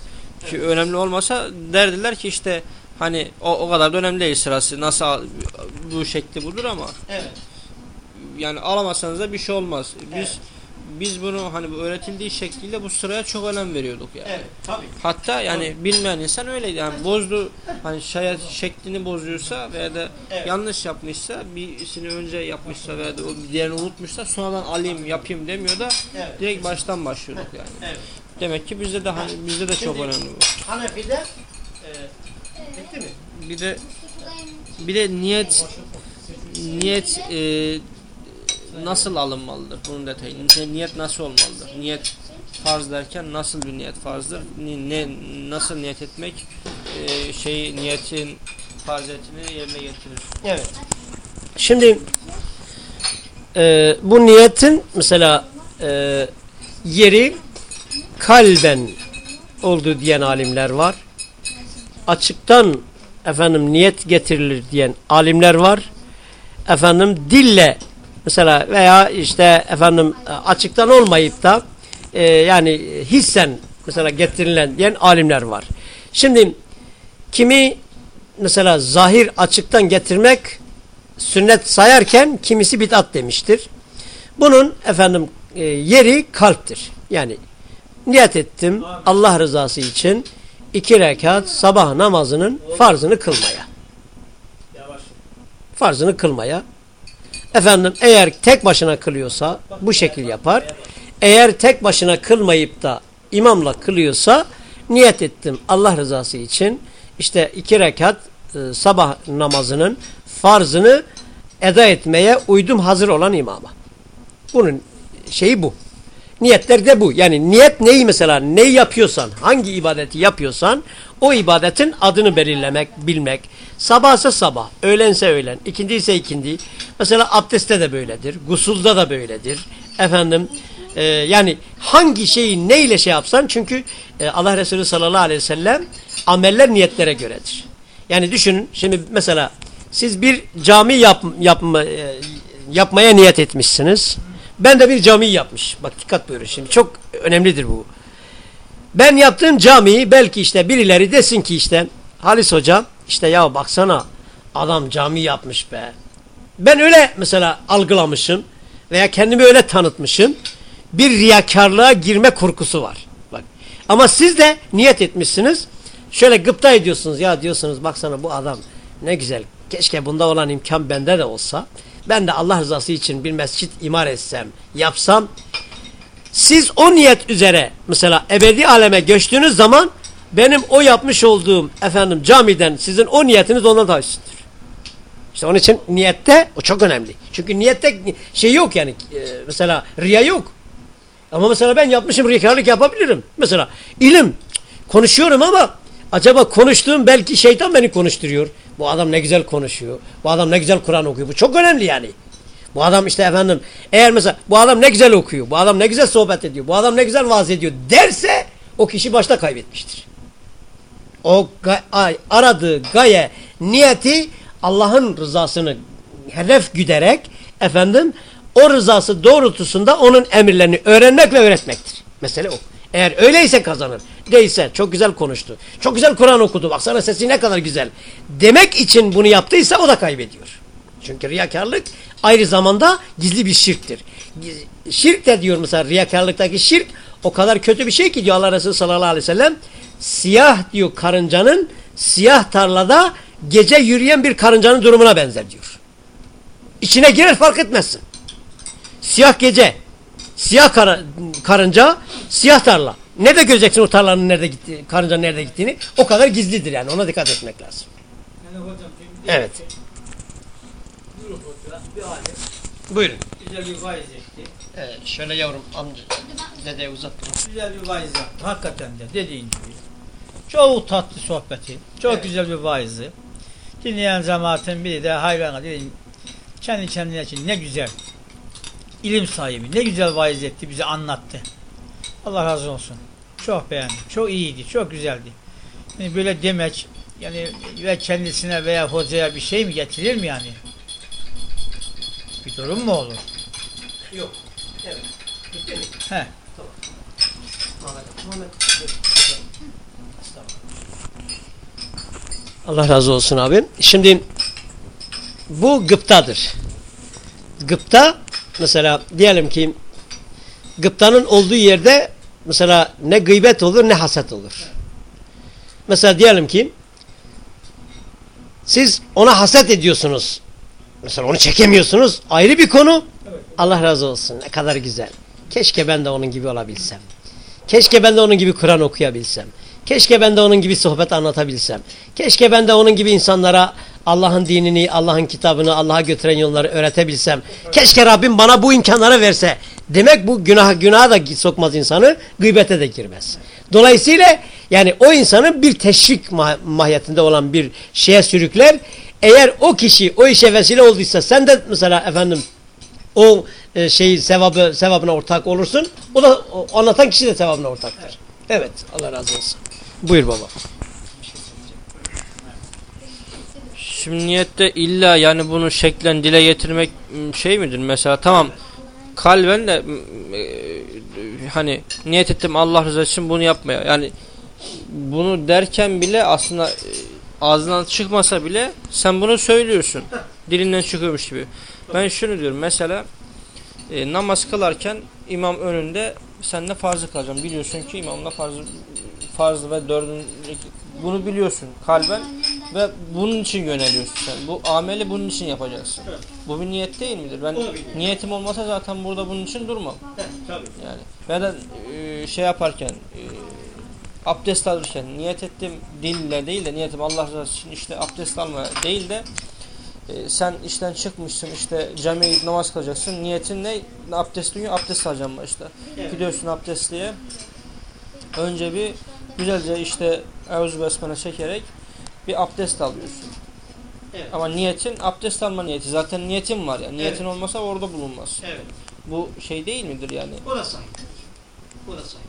Ki önemli olmasa derdiler ki işte hani o, o kadar da önemli değil sırası. Nasıl bu şekli budur ama Evet. yani alamazsanız da bir şey olmaz. Biz Evet. biz bunu hani bu öğretildiği şekliyle bu sıraya çok önem veriyorduk yani. Evet. Tabii. Hatta yani bilmeyen insan öyleydi. Yani bozdu hani şayet şeklini bozuyorsa veya da Evet. yanlış yapmışsa birisini önce yapmışsa veya da o diğerini unutmuşsa sonradan alayım yapayım demiyor da Evet. direkt baştan başlıyorduk yani. Evet. Demek ki bizde de hani bizde de çok Şimdi- önemli bu. Hanefi'de e, bitti mi? Bir de bir de niyet niyet e, nasıl alınmalıdır bunun detayı? Ne- Niyet nasıl olmalıdır? Niyet farz derken nasıl bir niyet farzdır? Ne nasıl niyet etmek e, şey niyetin farziyetini yerine getirir? Evet. Şimdi e, bu niyetin mesela e, yeri kalben olduğu diyen alimler var. Açıktan efendim niyet getirilir diyen alimler var. Efendim dille mesela veya işte efendim açıktan olmayıp da e, yani hissen mesela getirilen diyen alimler var. Şimdi kimi mesela zahir açıktan getirmek sünnet sayarken kimisi bid'at demiştir. Bunun efendim e, yeri kalptir. Yani niyet ettim Allah rızası için iki rekat sabah namazının farzını kılmaya. Farzını kılmaya. Efendim eğer tek başına kılıyorsa bu şekil yapar. Eğer tek başına kılmayıp da imamla kılıyorsa niyet ettim Allah rızası için işte iki rekat e, sabah namazının farzını eda etmeye uydum hazır olan imama. Bunun şeyi bu. Niyetler de bu. Yani niyet neyi mesela neyi yapıyorsan, hangi ibadeti yapıyorsan o ibadetin adını belirlemek, bilmek. Sabahsa sabah, öğlense öğlen, ikindi ise ikindi. Mesela abdestte de böyledir, gusulda da böyledir. Efendim e, yani hangi şeyi neyle şey yapsan çünkü e, Allah Resulü sallallahu aleyhi ve sellem ameller niyetlere göredir. Yani düşünün şimdi mesela siz bir cami yap, yapma, e, yapmaya niyet etmişsiniz. Ben de bir cami yapmış. Bak dikkat buyurun şimdi. Çok önemlidir bu. Ben yaptığım camiyi belki işte birileri desin ki işte Halis Hoca işte ya baksana adam cami yapmış be. Ben öyle mesela algılamışım veya kendimi öyle tanıtmışım. Bir riyakarlığa girme korkusu var. Bak. Ama siz de niyet etmişsiniz. Şöyle gıpta ediyorsunuz ya diyorsunuz baksana bu adam ne güzel. Keşke bunda olan imkan bende de olsa. Ben de Allah rızası için bir mescit imar etsem, yapsam. Siz o niyet üzere mesela ebedi aleme göçtüğünüz zaman benim o yapmış olduğum efendim camiden sizin o niyetiniz ondan daha üstündür. İşte onun için niyette o çok önemli. Çünkü niyette şey yok yani e, mesela riya yok. Ama mesela ben yapmışım riyakarlık yapabilirim. Mesela ilim konuşuyorum ama acaba konuştuğum belki şeytan beni konuşturuyor. Bu adam ne güzel konuşuyor. Bu adam ne güzel Kur'an okuyor. Bu çok önemli yani. Bu adam işte efendim eğer mesela bu adam ne güzel okuyor. Bu adam ne güzel sohbet ediyor. Bu adam ne güzel vaaz ediyor derse o kişi başta kaybetmiştir. O ga aradığı gaye niyeti Allah'ın rızasını hedef güderek efendim o rızası doğrultusunda onun emirlerini öğrenmek ve öğretmektir. Mesele o. Eğer öyleyse kazanır. Değilse çok güzel konuştu. Çok güzel Kur'an okudu. Baksana sesi ne kadar güzel. Demek için bunu yaptıysa o da kaybediyor. Çünkü riyakarlık ayrı zamanda gizli bir şirktir. Şirk de diyor mesela riyakarlıktaki şirk o kadar kötü bir şey ki diyor Allah Resulü sallallahu aleyhi ve sellem siyah diyor karıncanın siyah tarlada gece yürüyen bir karıncanın durumuna benzer diyor. İçine girer fark etmezsin. Siyah gece, siyah kar karınca, siyah tarla. Nerede göreceksin o tarlanın nerede gitti, karıncanın nerede gittiğini? O kadar gizlidir yani. Ona dikkat etmek lazım. Yani hocam şimdi Evet. bir alim Buyurun. güzel bir vaiz etti. Evet, şöyle yavrum amca dedeye uzat. Güzel bir vaiz yaptı. Hakikaten de dediğin gibi. Çok tatlı sohbeti. Çok Evet. güzel bir vaizi. Dinleyen cemaatin biri de hayran dedim. Kendi kendine için ne güzel. ilim sahibi. Ne güzel vaiz etti. Bize anlattı. Allah razı olsun. Çok beğendim. Çok iyiydi. Çok güzeldi. Yani böyle demek yani ve kendisine veya hocaya bir şey mi getirir mi yani? Bir durum mu olur? Yok. Evet. Bitti mi? He. Allah razı olsun abi. Şimdi bu gıptadır. Gıpta mesela diyelim ki gıptanın olduğu yerde mesela ne gıybet olur ne haset olur. Mesela diyelim ki siz ona haset ediyorsunuz. Mesela onu çekemiyorsunuz. Ayrı bir konu. Allah razı olsun. Ne kadar güzel. Keşke ben de onun gibi olabilsem. Keşke ben de onun gibi Kur'an okuyabilsem. Keşke ben de onun gibi sohbet anlatabilsem. Keşke ben de onun gibi insanlara Allah'ın dinini, Allah'ın kitabını, Allah'a götüren yolları öğretebilsem. Keşke Rabbim bana bu imkanları verse. Demek bu günah günaha da sokmaz insanı, gıybete de girmez. Dolayısıyla yani o insanın bir teşvik mah mahiyetinde olan bir şeye sürükler. Eğer o kişi o işe vesile olduysa sen de mesela efendim o e, şeyi sevabı sevabına ortak olursun. O da o, anlatan kişi de sevabına ortaktır. Evet. Allah razı olsun. Buyur baba. Şimdi niyette illa yani bunu şeklen dile getirmek m, şey midir? Mesela tamam kalben de e, hani niyet ettim Allah rızası için bunu yapmaya. Yani bunu derken bile aslında e, ağzından çıkmasa bile sen bunu söylüyorsun. Dilinden çıkıyormuş gibi. Ben şunu diyorum mesela e, namaz kılarken imam önünde sen de farzı kılacaksın. Biliyorsun ki imamla farzı farzı ve dördüncü bunu biliyorsun kalben ve bunun için yöneliyorsun sen. Bu ameli bunun için yapacaksın. Bu bir niyet değil midir? Ben niyetim olmasa zaten burada bunun için durmam. Yani ya da e, şey yaparken e, abdest alırken niyet ettim dille değil de niyetim Allah rızası için işte abdest almaya değil de e, sen işten çıkmışsın işte camiye gidip namaz kılacaksın. Niyetin ne? Abdest duyuyor. Abdest alacağım başta. Gidiyorsun abdestliğe. Önce bir güzelce işte Eûzü Besmele çekerek bir abdest alıyorsun. Evet. Ama niyetin abdest alma niyeti. Zaten niyetin var ya. Niyetin olmasa orada bulunmaz. Evet. Bu şey değil midir yani? O da sahip. O da sahip.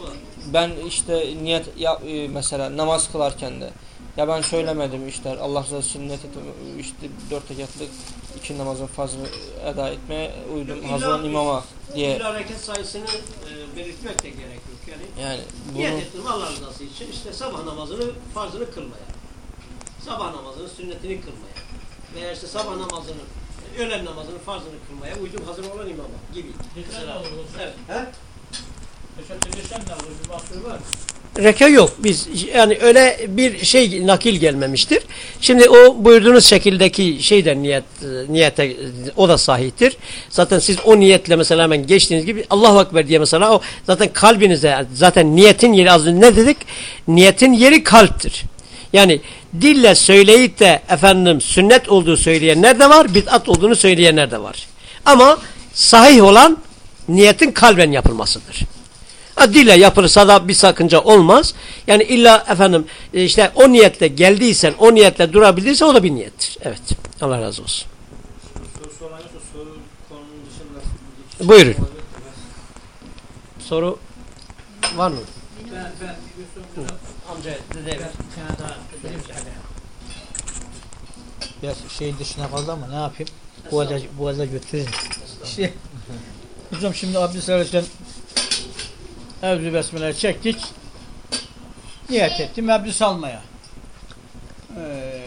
O da. Ben işte niyet ya, e, mesela namaz kılarken de ya ben söylemedim işte Allah rızası için niyet ettim işte dört rekatlık iki namazın fazla eda etmeye uydum hazırlan imama diye Bir hareket sayısını e, belirtmek de gerek Yani yani niyet bunu ettim Allah rızası için işte sabah namazını farzını kılmaya. Sabah namazını sünnetini kılmaya. Veya işte sabah namazını öğlen namazını farzını kılmaya uydum hazır olan imama gibi. Mesela. Evet. He? Reka yok. Biz yani öyle bir şey nakil gelmemiştir. Şimdi o buyurduğunuz şekildeki şeyden niyet niyete o da sahihtir. Zaten siz o niyetle mesela hemen geçtiğiniz gibi Allahu Ekber diye mesela o zaten kalbinize zaten niyetin yeri az ne dedik? Niyetin yeri kalptir. Yani dille söyleyip de efendim sünnet olduğu söyleyenler de var, bid'at olduğunu söyleyenler de var. Ama sahih olan niyetin kalben yapılmasıdır. Ha, dille yapılırsa da bir sakınca olmaz. Yani illa efendim e, işte o niyetle geldiysen, o niyetle durabildiyse o da bir niyettir. Evet. Allah razı olsun. Buyurun. Soru var mı? Amca dede Biraz şeyin dışına kaldı ama ne yapayım? Boğaza, boğaza götürürüm. İşte, hocam şimdi abdest alırken Evzü Besmele'yi çektik. Niyet ettim abdest almaya. Ee,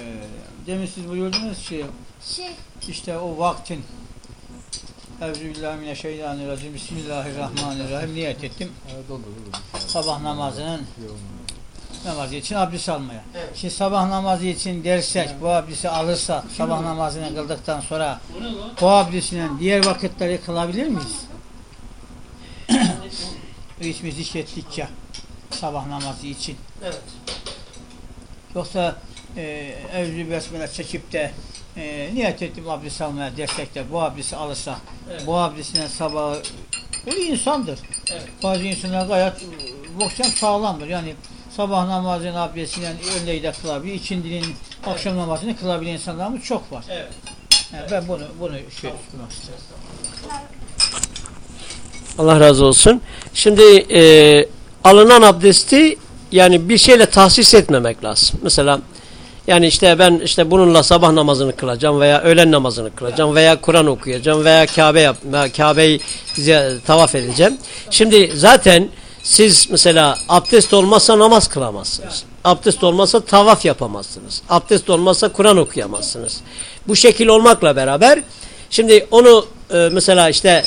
demin siz buyurdunuz ki Şey, işte o vaktin Euzubillahimineşşeytanirracim Bismillahirrahmanirrahim niyet ettim. Sabah namazının namazı için abdest almaya. Evet. Şimdi sabah namazı için dersek bu abdesti alırsak sabah namazını kıldıktan sonra o abdestiyle diğer vakitleri kılabilir miyiz? İçimiz iş ettikçe sabah namazı için. Evet. Yoksa e, evlü besmele çekip de e, niyet ettim abdest almaya dersek de bu abdesti alırsa Evet. bu abdestine sabahı bu bir insandır. Evet. Bazı insanlar gayet boştan sağlamdır. Yani sabah namazının abdestiyle öğleyi de kılabilir, ikindinin akşam namazını kılabilen insanlarımız çok var. Evet. Yani ben bunu bunu şey tutmak istedim. Allah razı olsun. Şimdi e, alınan abdesti yani bir şeyle tahsis etmemek lazım. Mesela yani işte ben işte bununla sabah namazını kılacağım veya öğlen namazını kılacağım veya Kur'an okuyacağım veya Kabe yap veya Kabe'yi tavaf edeceğim. Şimdi zaten siz mesela abdest olmazsa namaz kılamazsınız. Abdest olmazsa tavaf yapamazsınız. Abdest olmazsa Kur'an okuyamazsınız. Bu şekil olmakla beraber şimdi onu e, mesela işte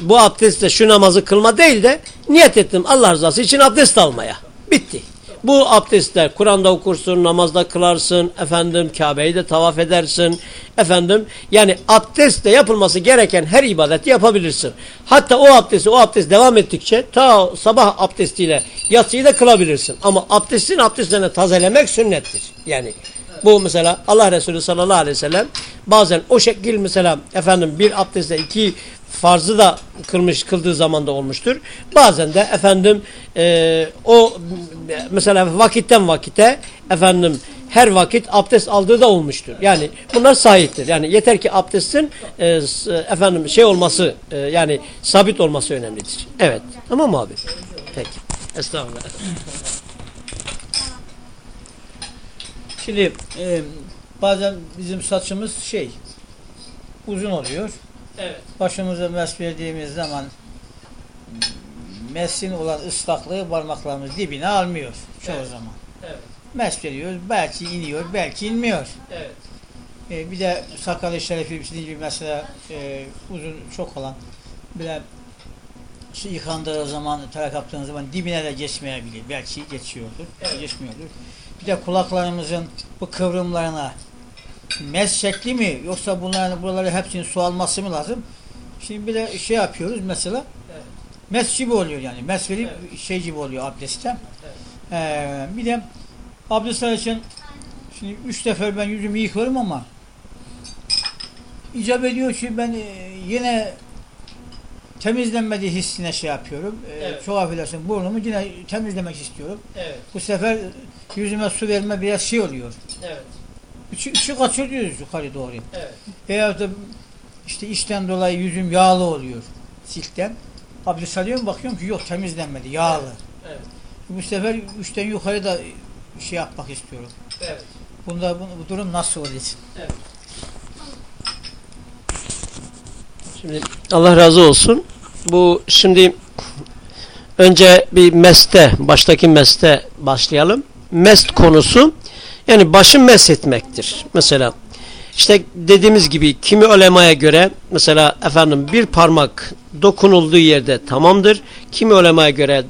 bu abdestle şu namazı kılma değil de niyet ettim Allah rızası için abdest almaya. Bitti. Bu abdestte Kur'an'da okursun, namazda kılarsın, efendim Kabe'yi de tavaf edersin. Efendim yani abdestle yapılması gereken her ibadeti yapabilirsin. Hatta o abdesti o abdest devam ettikçe ta sabah abdestiyle yatsıyı da kılabilirsin. Ama abdestin abdestlerini tazelemek sünnettir. Yani bu mesela Allah Resulü sallallahu aleyhi ve sellem bazen o şekil mesela efendim bir abdestte iki farzı da kılmış kıldığı zaman da olmuştur. Bazen de efendim e, o mesela vakitten vakite efendim her vakit abdest aldığı da olmuştur. Yani bunlar sahiptir. Yani yeter ki abdestin e, efendim şey olması e, yani sabit olması önemlidir. Evet. Tamam mı abi? Peki. Estağfurullah. Şimdi e, bazen bizim saçımız şey uzun oluyor. Evet. Başımıza mes verdiğimiz zaman mesin olan ıslaklığı parmaklarımız dibine almıyor çoğu Evet. zaman. Evet. Mes veriyoruz. Belki iniyor, belki inmiyor. Evet. E, bir de sakalı şerefi gibi mesela e, uzun çok olan bir de yıkandığı zaman, tarak yaptığınız zaman dibine de geçmeyebilir. Belki geçiyordur, Evet. geçmiyordur. Bir de kulaklarımızın bu kıvrımlarına mes şekli mi yoksa bunların buraları hepsinin su alması mı lazım? Şimdi bir de şey yapıyoruz mesela Evet. mes gibi oluyor yani. Mes verip Evet. şey gibi oluyor abdestte. Evet. Ee, bir de abdestler için şimdi üç defa ben yüzümü yıkıyorum ama icap ediyor ki ben e, yine temizlenmediği hissine şey yapıyorum. Ee, Evet. Çok affedersin burnumu yine temizlemek istiyorum. Evet. Bu sefer yüzüme su verme biraz şey oluyor. Evet. Işık, ışık açılıyoruz yukarı doğru. Evet. Veyahut da işte işten dolayı yüzüm yağlı oluyor silkten. Abdest alıyorum bakıyorum ki yok temizlenmedi yağlı. Evet. Bu sefer üçten yukarı da şey yapmak istiyorum. Evet. Bunda bu, bu durum nasıl oluyor? Şimdi Allah razı olsun. Bu şimdi önce bir meste, baştaki meste başlayalım. Mest konusu yani başı mes etmektir. Mesela işte dediğimiz gibi kimi ulemaya göre mesela efendim bir parmak dokunulduğu yerde tamamdır. Kimi ulemaya göre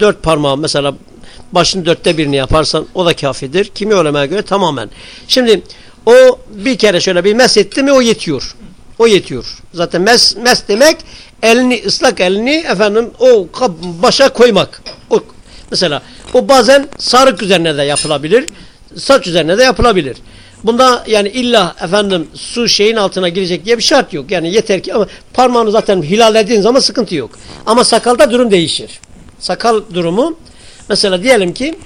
dört parmağı mesela başın dörtte birini yaparsan o da kafidir. Kimi ulemaya göre tamamen. Şimdi o bir kere şöyle bir mes etti mi o yetiyor. O yetiyor. Zaten mes, mes demek elini ıslak elini efendim o başa koymak. O mesela o bazen sarık üzerine de yapılabilir. Saç üzerine de yapılabilir. Bunda yani illa efendim su şeyin altına girecek diye bir şart yok. Yani yeter ki ama parmağını zaten hilallediğin zaman sıkıntı yok. Ama sakalda durum değişir. Sakal durumu mesela diyelim ki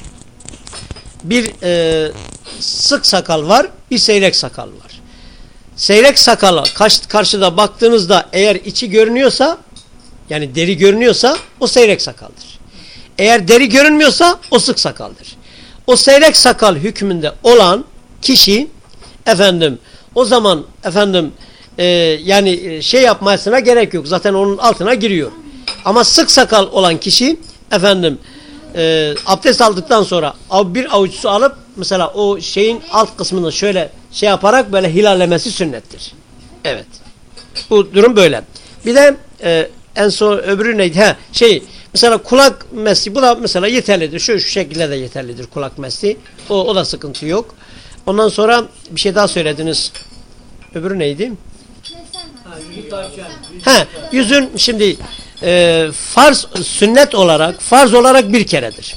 bir e, sık sakal var, bir seyrek sakal var. Seyrek sakala kaş- karşıda baktığınızda eğer içi görünüyorsa yani deri görünüyorsa o seyrek sakaldır. Eğer deri görünmüyorsa o sık sakaldır. O seyrek sakal hükmünde olan kişi efendim o zaman efendim e, yani e, şey yapmasına gerek yok. Zaten onun altına giriyor. Ama sık sakal olan kişi efendim e, abdest aldıktan sonra bir avuç su alıp mesela o şeyin alt kısmını şöyle şey yaparak böyle hilallemesi sünnettir. Evet. Bu durum böyle. Bir de e, en son öbürü neydi? Ha, şey mesela kulak mesli bu da mesela yeterlidir. Şu, şu şekilde de yeterlidir kulak mesli. O, o da sıkıntı yok. Ondan sonra bir şey daha söylediniz. Öbürü neydi? Ha, yüzün şimdi e, farz sünnet olarak farz olarak bir keredir.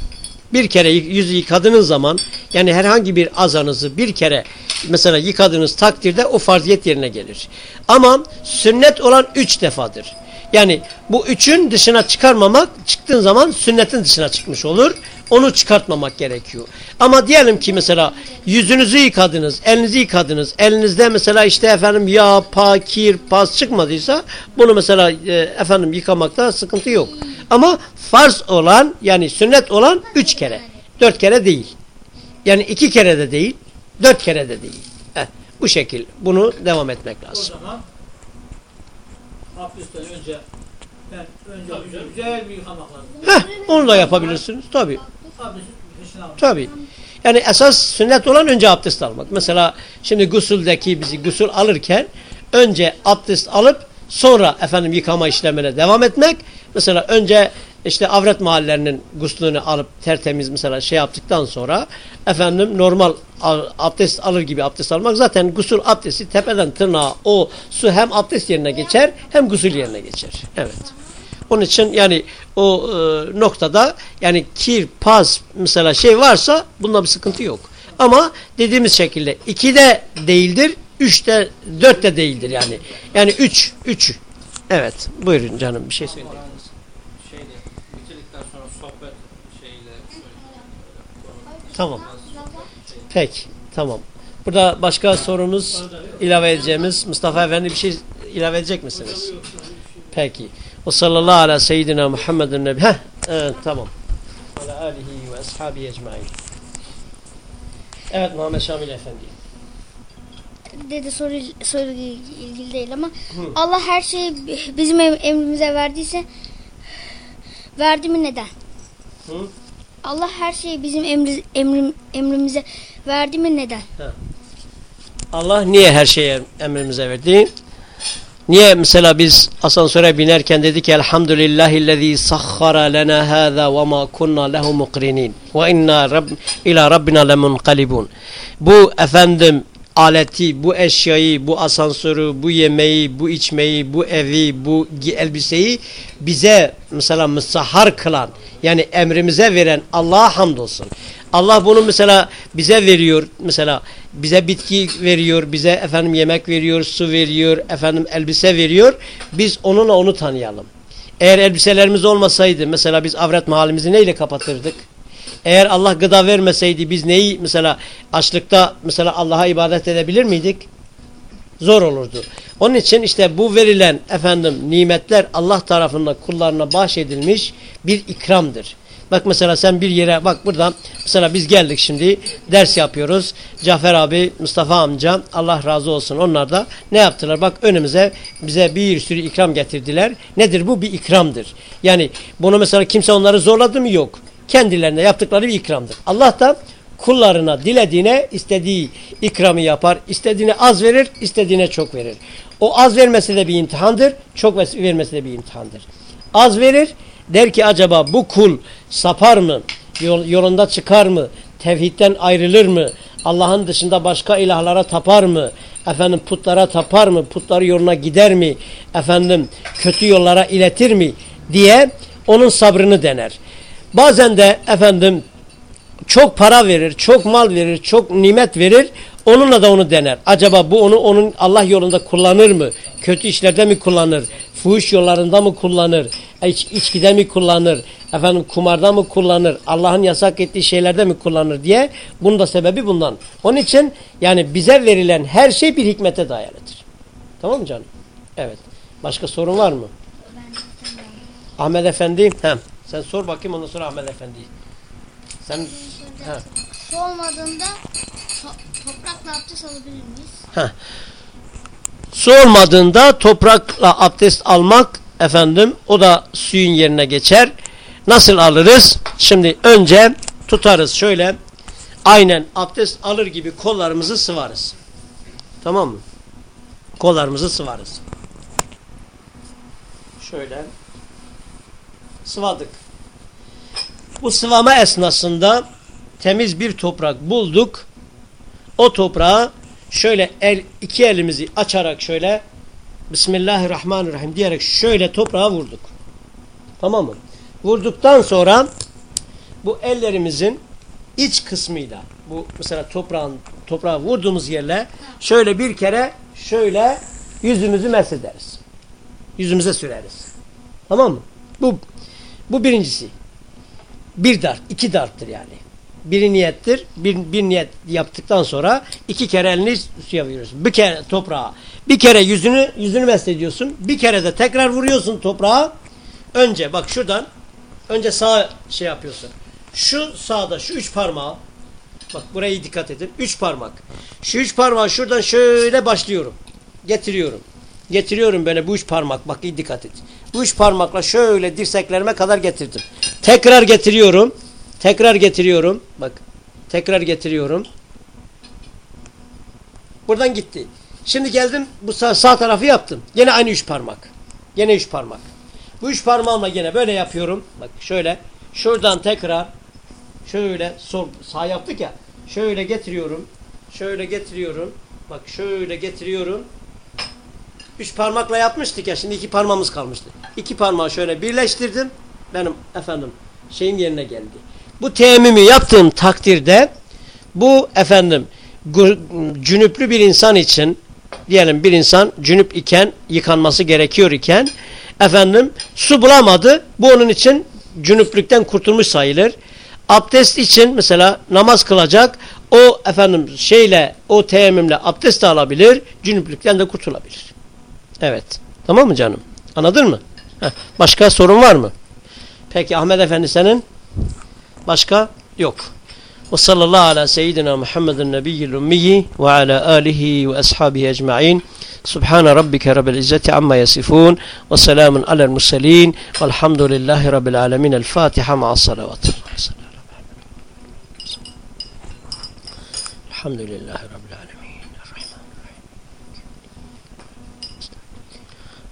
Bir kere yüzü yıkadığınız zaman yani herhangi bir azanızı bir kere mesela yıkadığınız takdirde o farziyet yerine gelir. Ama sünnet olan üç defadır. Yani bu üçün dışına çıkarmamak çıktığın zaman sünnetin dışına çıkmış olur. Onu çıkartmamak gerekiyor. Ama diyelim ki mesela yüzünüzü yıkadınız, elinizi yıkadınız. Elinizde mesela işte efendim yağ, pa, kir, pas çıkmadıysa bunu mesela e, efendim yıkamakta sıkıntı yok. Ama farz olan yani sünnet olan üç kere. Dört kere değil. Yani iki kere de değil. Dört kere de değil. Heh, bu şekil. Bunu devam etmek O lazım. zaman abdestten önce ben önce güzel, güzel bir yıkamak lazım. Heh, onu da yapabilirsiniz. Almak. Tabii. Yani esas sünnet olan önce abdest almak. Mesela şimdi gusüldeki bizi gusül alırken önce abdest alıp sonra efendim yıkama işlemine devam etmek. Mesela önce işte avret mahallerinin guslunu alıp tertemiz mesela şey yaptıktan sonra efendim normal abdest alır gibi abdest almak zaten gusül abdesti tepeden tırnağa o su hem abdest yerine geçer hem gusül yerine geçer. Evet. Onun için yani o e, noktada yani kir, pas mesela şey varsa bunda bir sıkıntı yok. Ama dediğimiz şekilde iki de değildir, üç de dört de değildir yani. Yani üç, üç. Evet. Buyurun canım bir şey söyleyin. Şeyde bitirdikten sonra sohbet şeyle Tamam. Peki. Tamam. Burada başka sorumuz ilave edeceğimiz Mustafa Efendi bir şey ilave edecek misiniz? Peki. O sallallahu ala seyyidina Muhammedin nebi. Heh, evet, tamam. Ala alihi ve ashabi ecmain. Evet Muhammed Şamil Efendi. Dedi soru soru ilgili değil ama Allah her şeyi bizim em- emrimize verdiyse verdi mi neden? Hı? Allah her şeyi bizim emri, emrim, emrimize verdi mi neden? Allah niye her şeyi emrimize verdi? Niye mesela biz asansöre binerken dedik ki Elhamdülillahillezî sahhara lena hâzâ ve mâ kunna lehu muqrinin ve inna rab, ila rabbina lemunqalibun. Bu efendim aleti, bu eşyayı, bu asansörü, bu yemeği, bu içmeyi, bu evi, bu elbiseyi bize mesela müsahhar kılan yani emrimize veren Allah'a hamdolsun. Allah bunu mesela bize veriyor. Mesela bize bitki veriyor, bize efendim yemek veriyor, su veriyor, efendim elbise veriyor. Biz onunla onu tanıyalım. Eğer elbiselerimiz olmasaydı mesela biz avret mahallimizi neyle kapatırdık? Eğer Allah gıda vermeseydi biz neyi mesela açlıkta mesela Allah'a ibadet edebilir miydik? Zor olurdu. Onun için işte bu verilen efendim nimetler Allah tarafından kullarına bahşedilmiş bir ikramdır. Bak mesela sen bir yere bak burada mesela biz geldik şimdi ders yapıyoruz. Cafer abi, Mustafa amca Allah razı olsun onlar da ne yaptılar? Bak önümüze bize bir sürü ikram getirdiler. Nedir bu? Bir ikramdır. Yani bunu mesela kimse onları zorladı mı? Yok. Kendilerine yaptıkları bir ikramdır. Allah da kullarına dilediğine istediği ikramı yapar. istediğine az verir, istediğine çok verir. O az vermesi de bir imtihandır, çok vermesi de bir imtihandır. Az verir, der ki acaba bu kul sapar mı? Yol, yolunda çıkar mı? Tevhidden ayrılır mı? Allah'ın dışında başka ilahlara tapar mı? Efendim putlara tapar mı? Putları yoluna gider mi? Efendim kötü yollara iletir mi? diye onun sabrını dener. Bazen de efendim çok para verir, çok mal verir, çok nimet verir. Onunla da onu dener. Acaba bu onu onun Allah yolunda kullanır mı? Kötü işlerde mi kullanır? Fuhuş yollarında mı kullanır? İç, içkide mi kullanır? Efendim kumarda mı kullanır? Allah'ın yasak ettiği şeylerde mi kullanır diye. Bunun da sebebi bundan. Onun için yani bize verilen her şey bir hikmete dayalıdır. Tamam mı canım? Evet. Başka sorun var mı? Ahmet Efendi. He. Sen sor bakayım ondan sonra Ahmet Efendi. Sen he. Su olmadığında to- toprakla abdest alabilir miyiz? Heh. Su olmadığında toprakla abdest almak efendim o da suyun yerine geçer. Nasıl alırız? Şimdi önce tutarız şöyle aynen abdest alır gibi kollarımızı sıvarız. Tamam mı? Kollarımızı sıvarız. Şöyle sıvadık. Bu sıvama esnasında temiz bir toprak bulduk. O toprağı şöyle el iki elimizi açarak şöyle Bismillahirrahmanirrahim diyerek şöyle toprağa vurduk. Tamam mı? Vurduktan sonra bu ellerimizin iç kısmıyla bu mesela toprağın toprağa vurduğumuz yerle şöyle bir kere şöyle yüzümüzü mesederiz. Yüzümüze süreriz. Tamam mı? Bu bu birincisi. Bir dart, iki darttır yani. Biri niyettir. Bir, bir niyet yaptıktan sonra iki kere elini suya vuruyorsun. Bir kere toprağa. Bir kere yüzünü yüzünü meslediyorsun. Bir kere de tekrar vuruyorsun toprağa. Önce bak şuradan önce sağ şey yapıyorsun. Şu sağda şu üç parmağı bak buraya dikkat edin. Üç parmak. Şu üç parmağı şuradan şöyle başlıyorum. Getiriyorum. Getiriyorum böyle bu üç parmak. Bak iyi dikkat et. Üç parmakla şöyle dirseklerime kadar getirdim. Tekrar getiriyorum. Tekrar getiriyorum. Bak. Tekrar getiriyorum. Buradan gitti. Şimdi geldim bu sağ, sağ tarafı yaptım. Yine aynı üç parmak. Yine üç parmak. Bu üç parmağımla yine böyle yapıyorum. Bak şöyle. Şuradan tekrar şöyle sol sağ yaptık ya. Şöyle getiriyorum. Şöyle getiriyorum. Bak şöyle getiriyorum. Üç parmakla yapmıştık ya. Şimdi iki parmağımız kalmıştı. İki parmağı şöyle birleştirdim. Benim efendim şeyin yerine geldi. Bu teyemmümü yaptığım takdirde bu efendim cünüplü bir insan için diyelim bir insan cünüp iken yıkanması gerekiyor iken efendim su bulamadı. Bu onun için cünüplükten kurtulmuş sayılır. Abdest için mesela namaz kılacak o efendim şeyle o teyemmümle abdest de alabilir. Cünüplükten de kurtulabilir. Evet. Tamam mı canım? Anladın mı? Heh. Başka sorun var mı? Peki Ahmet Efendi senin? Başka? Yok. Ve sallallahu ala seyyidina Muhammedin nebiyyil ummiyi ve ala alihi ve ashabihi ecma'in. Subhane rabbike rabbil izzeti amma yasifun ve selamun alel murselin velhamdülillahi rabbil alemin. El Fatiha ma'a salavat. Elhamdülillahi rabbil alemin.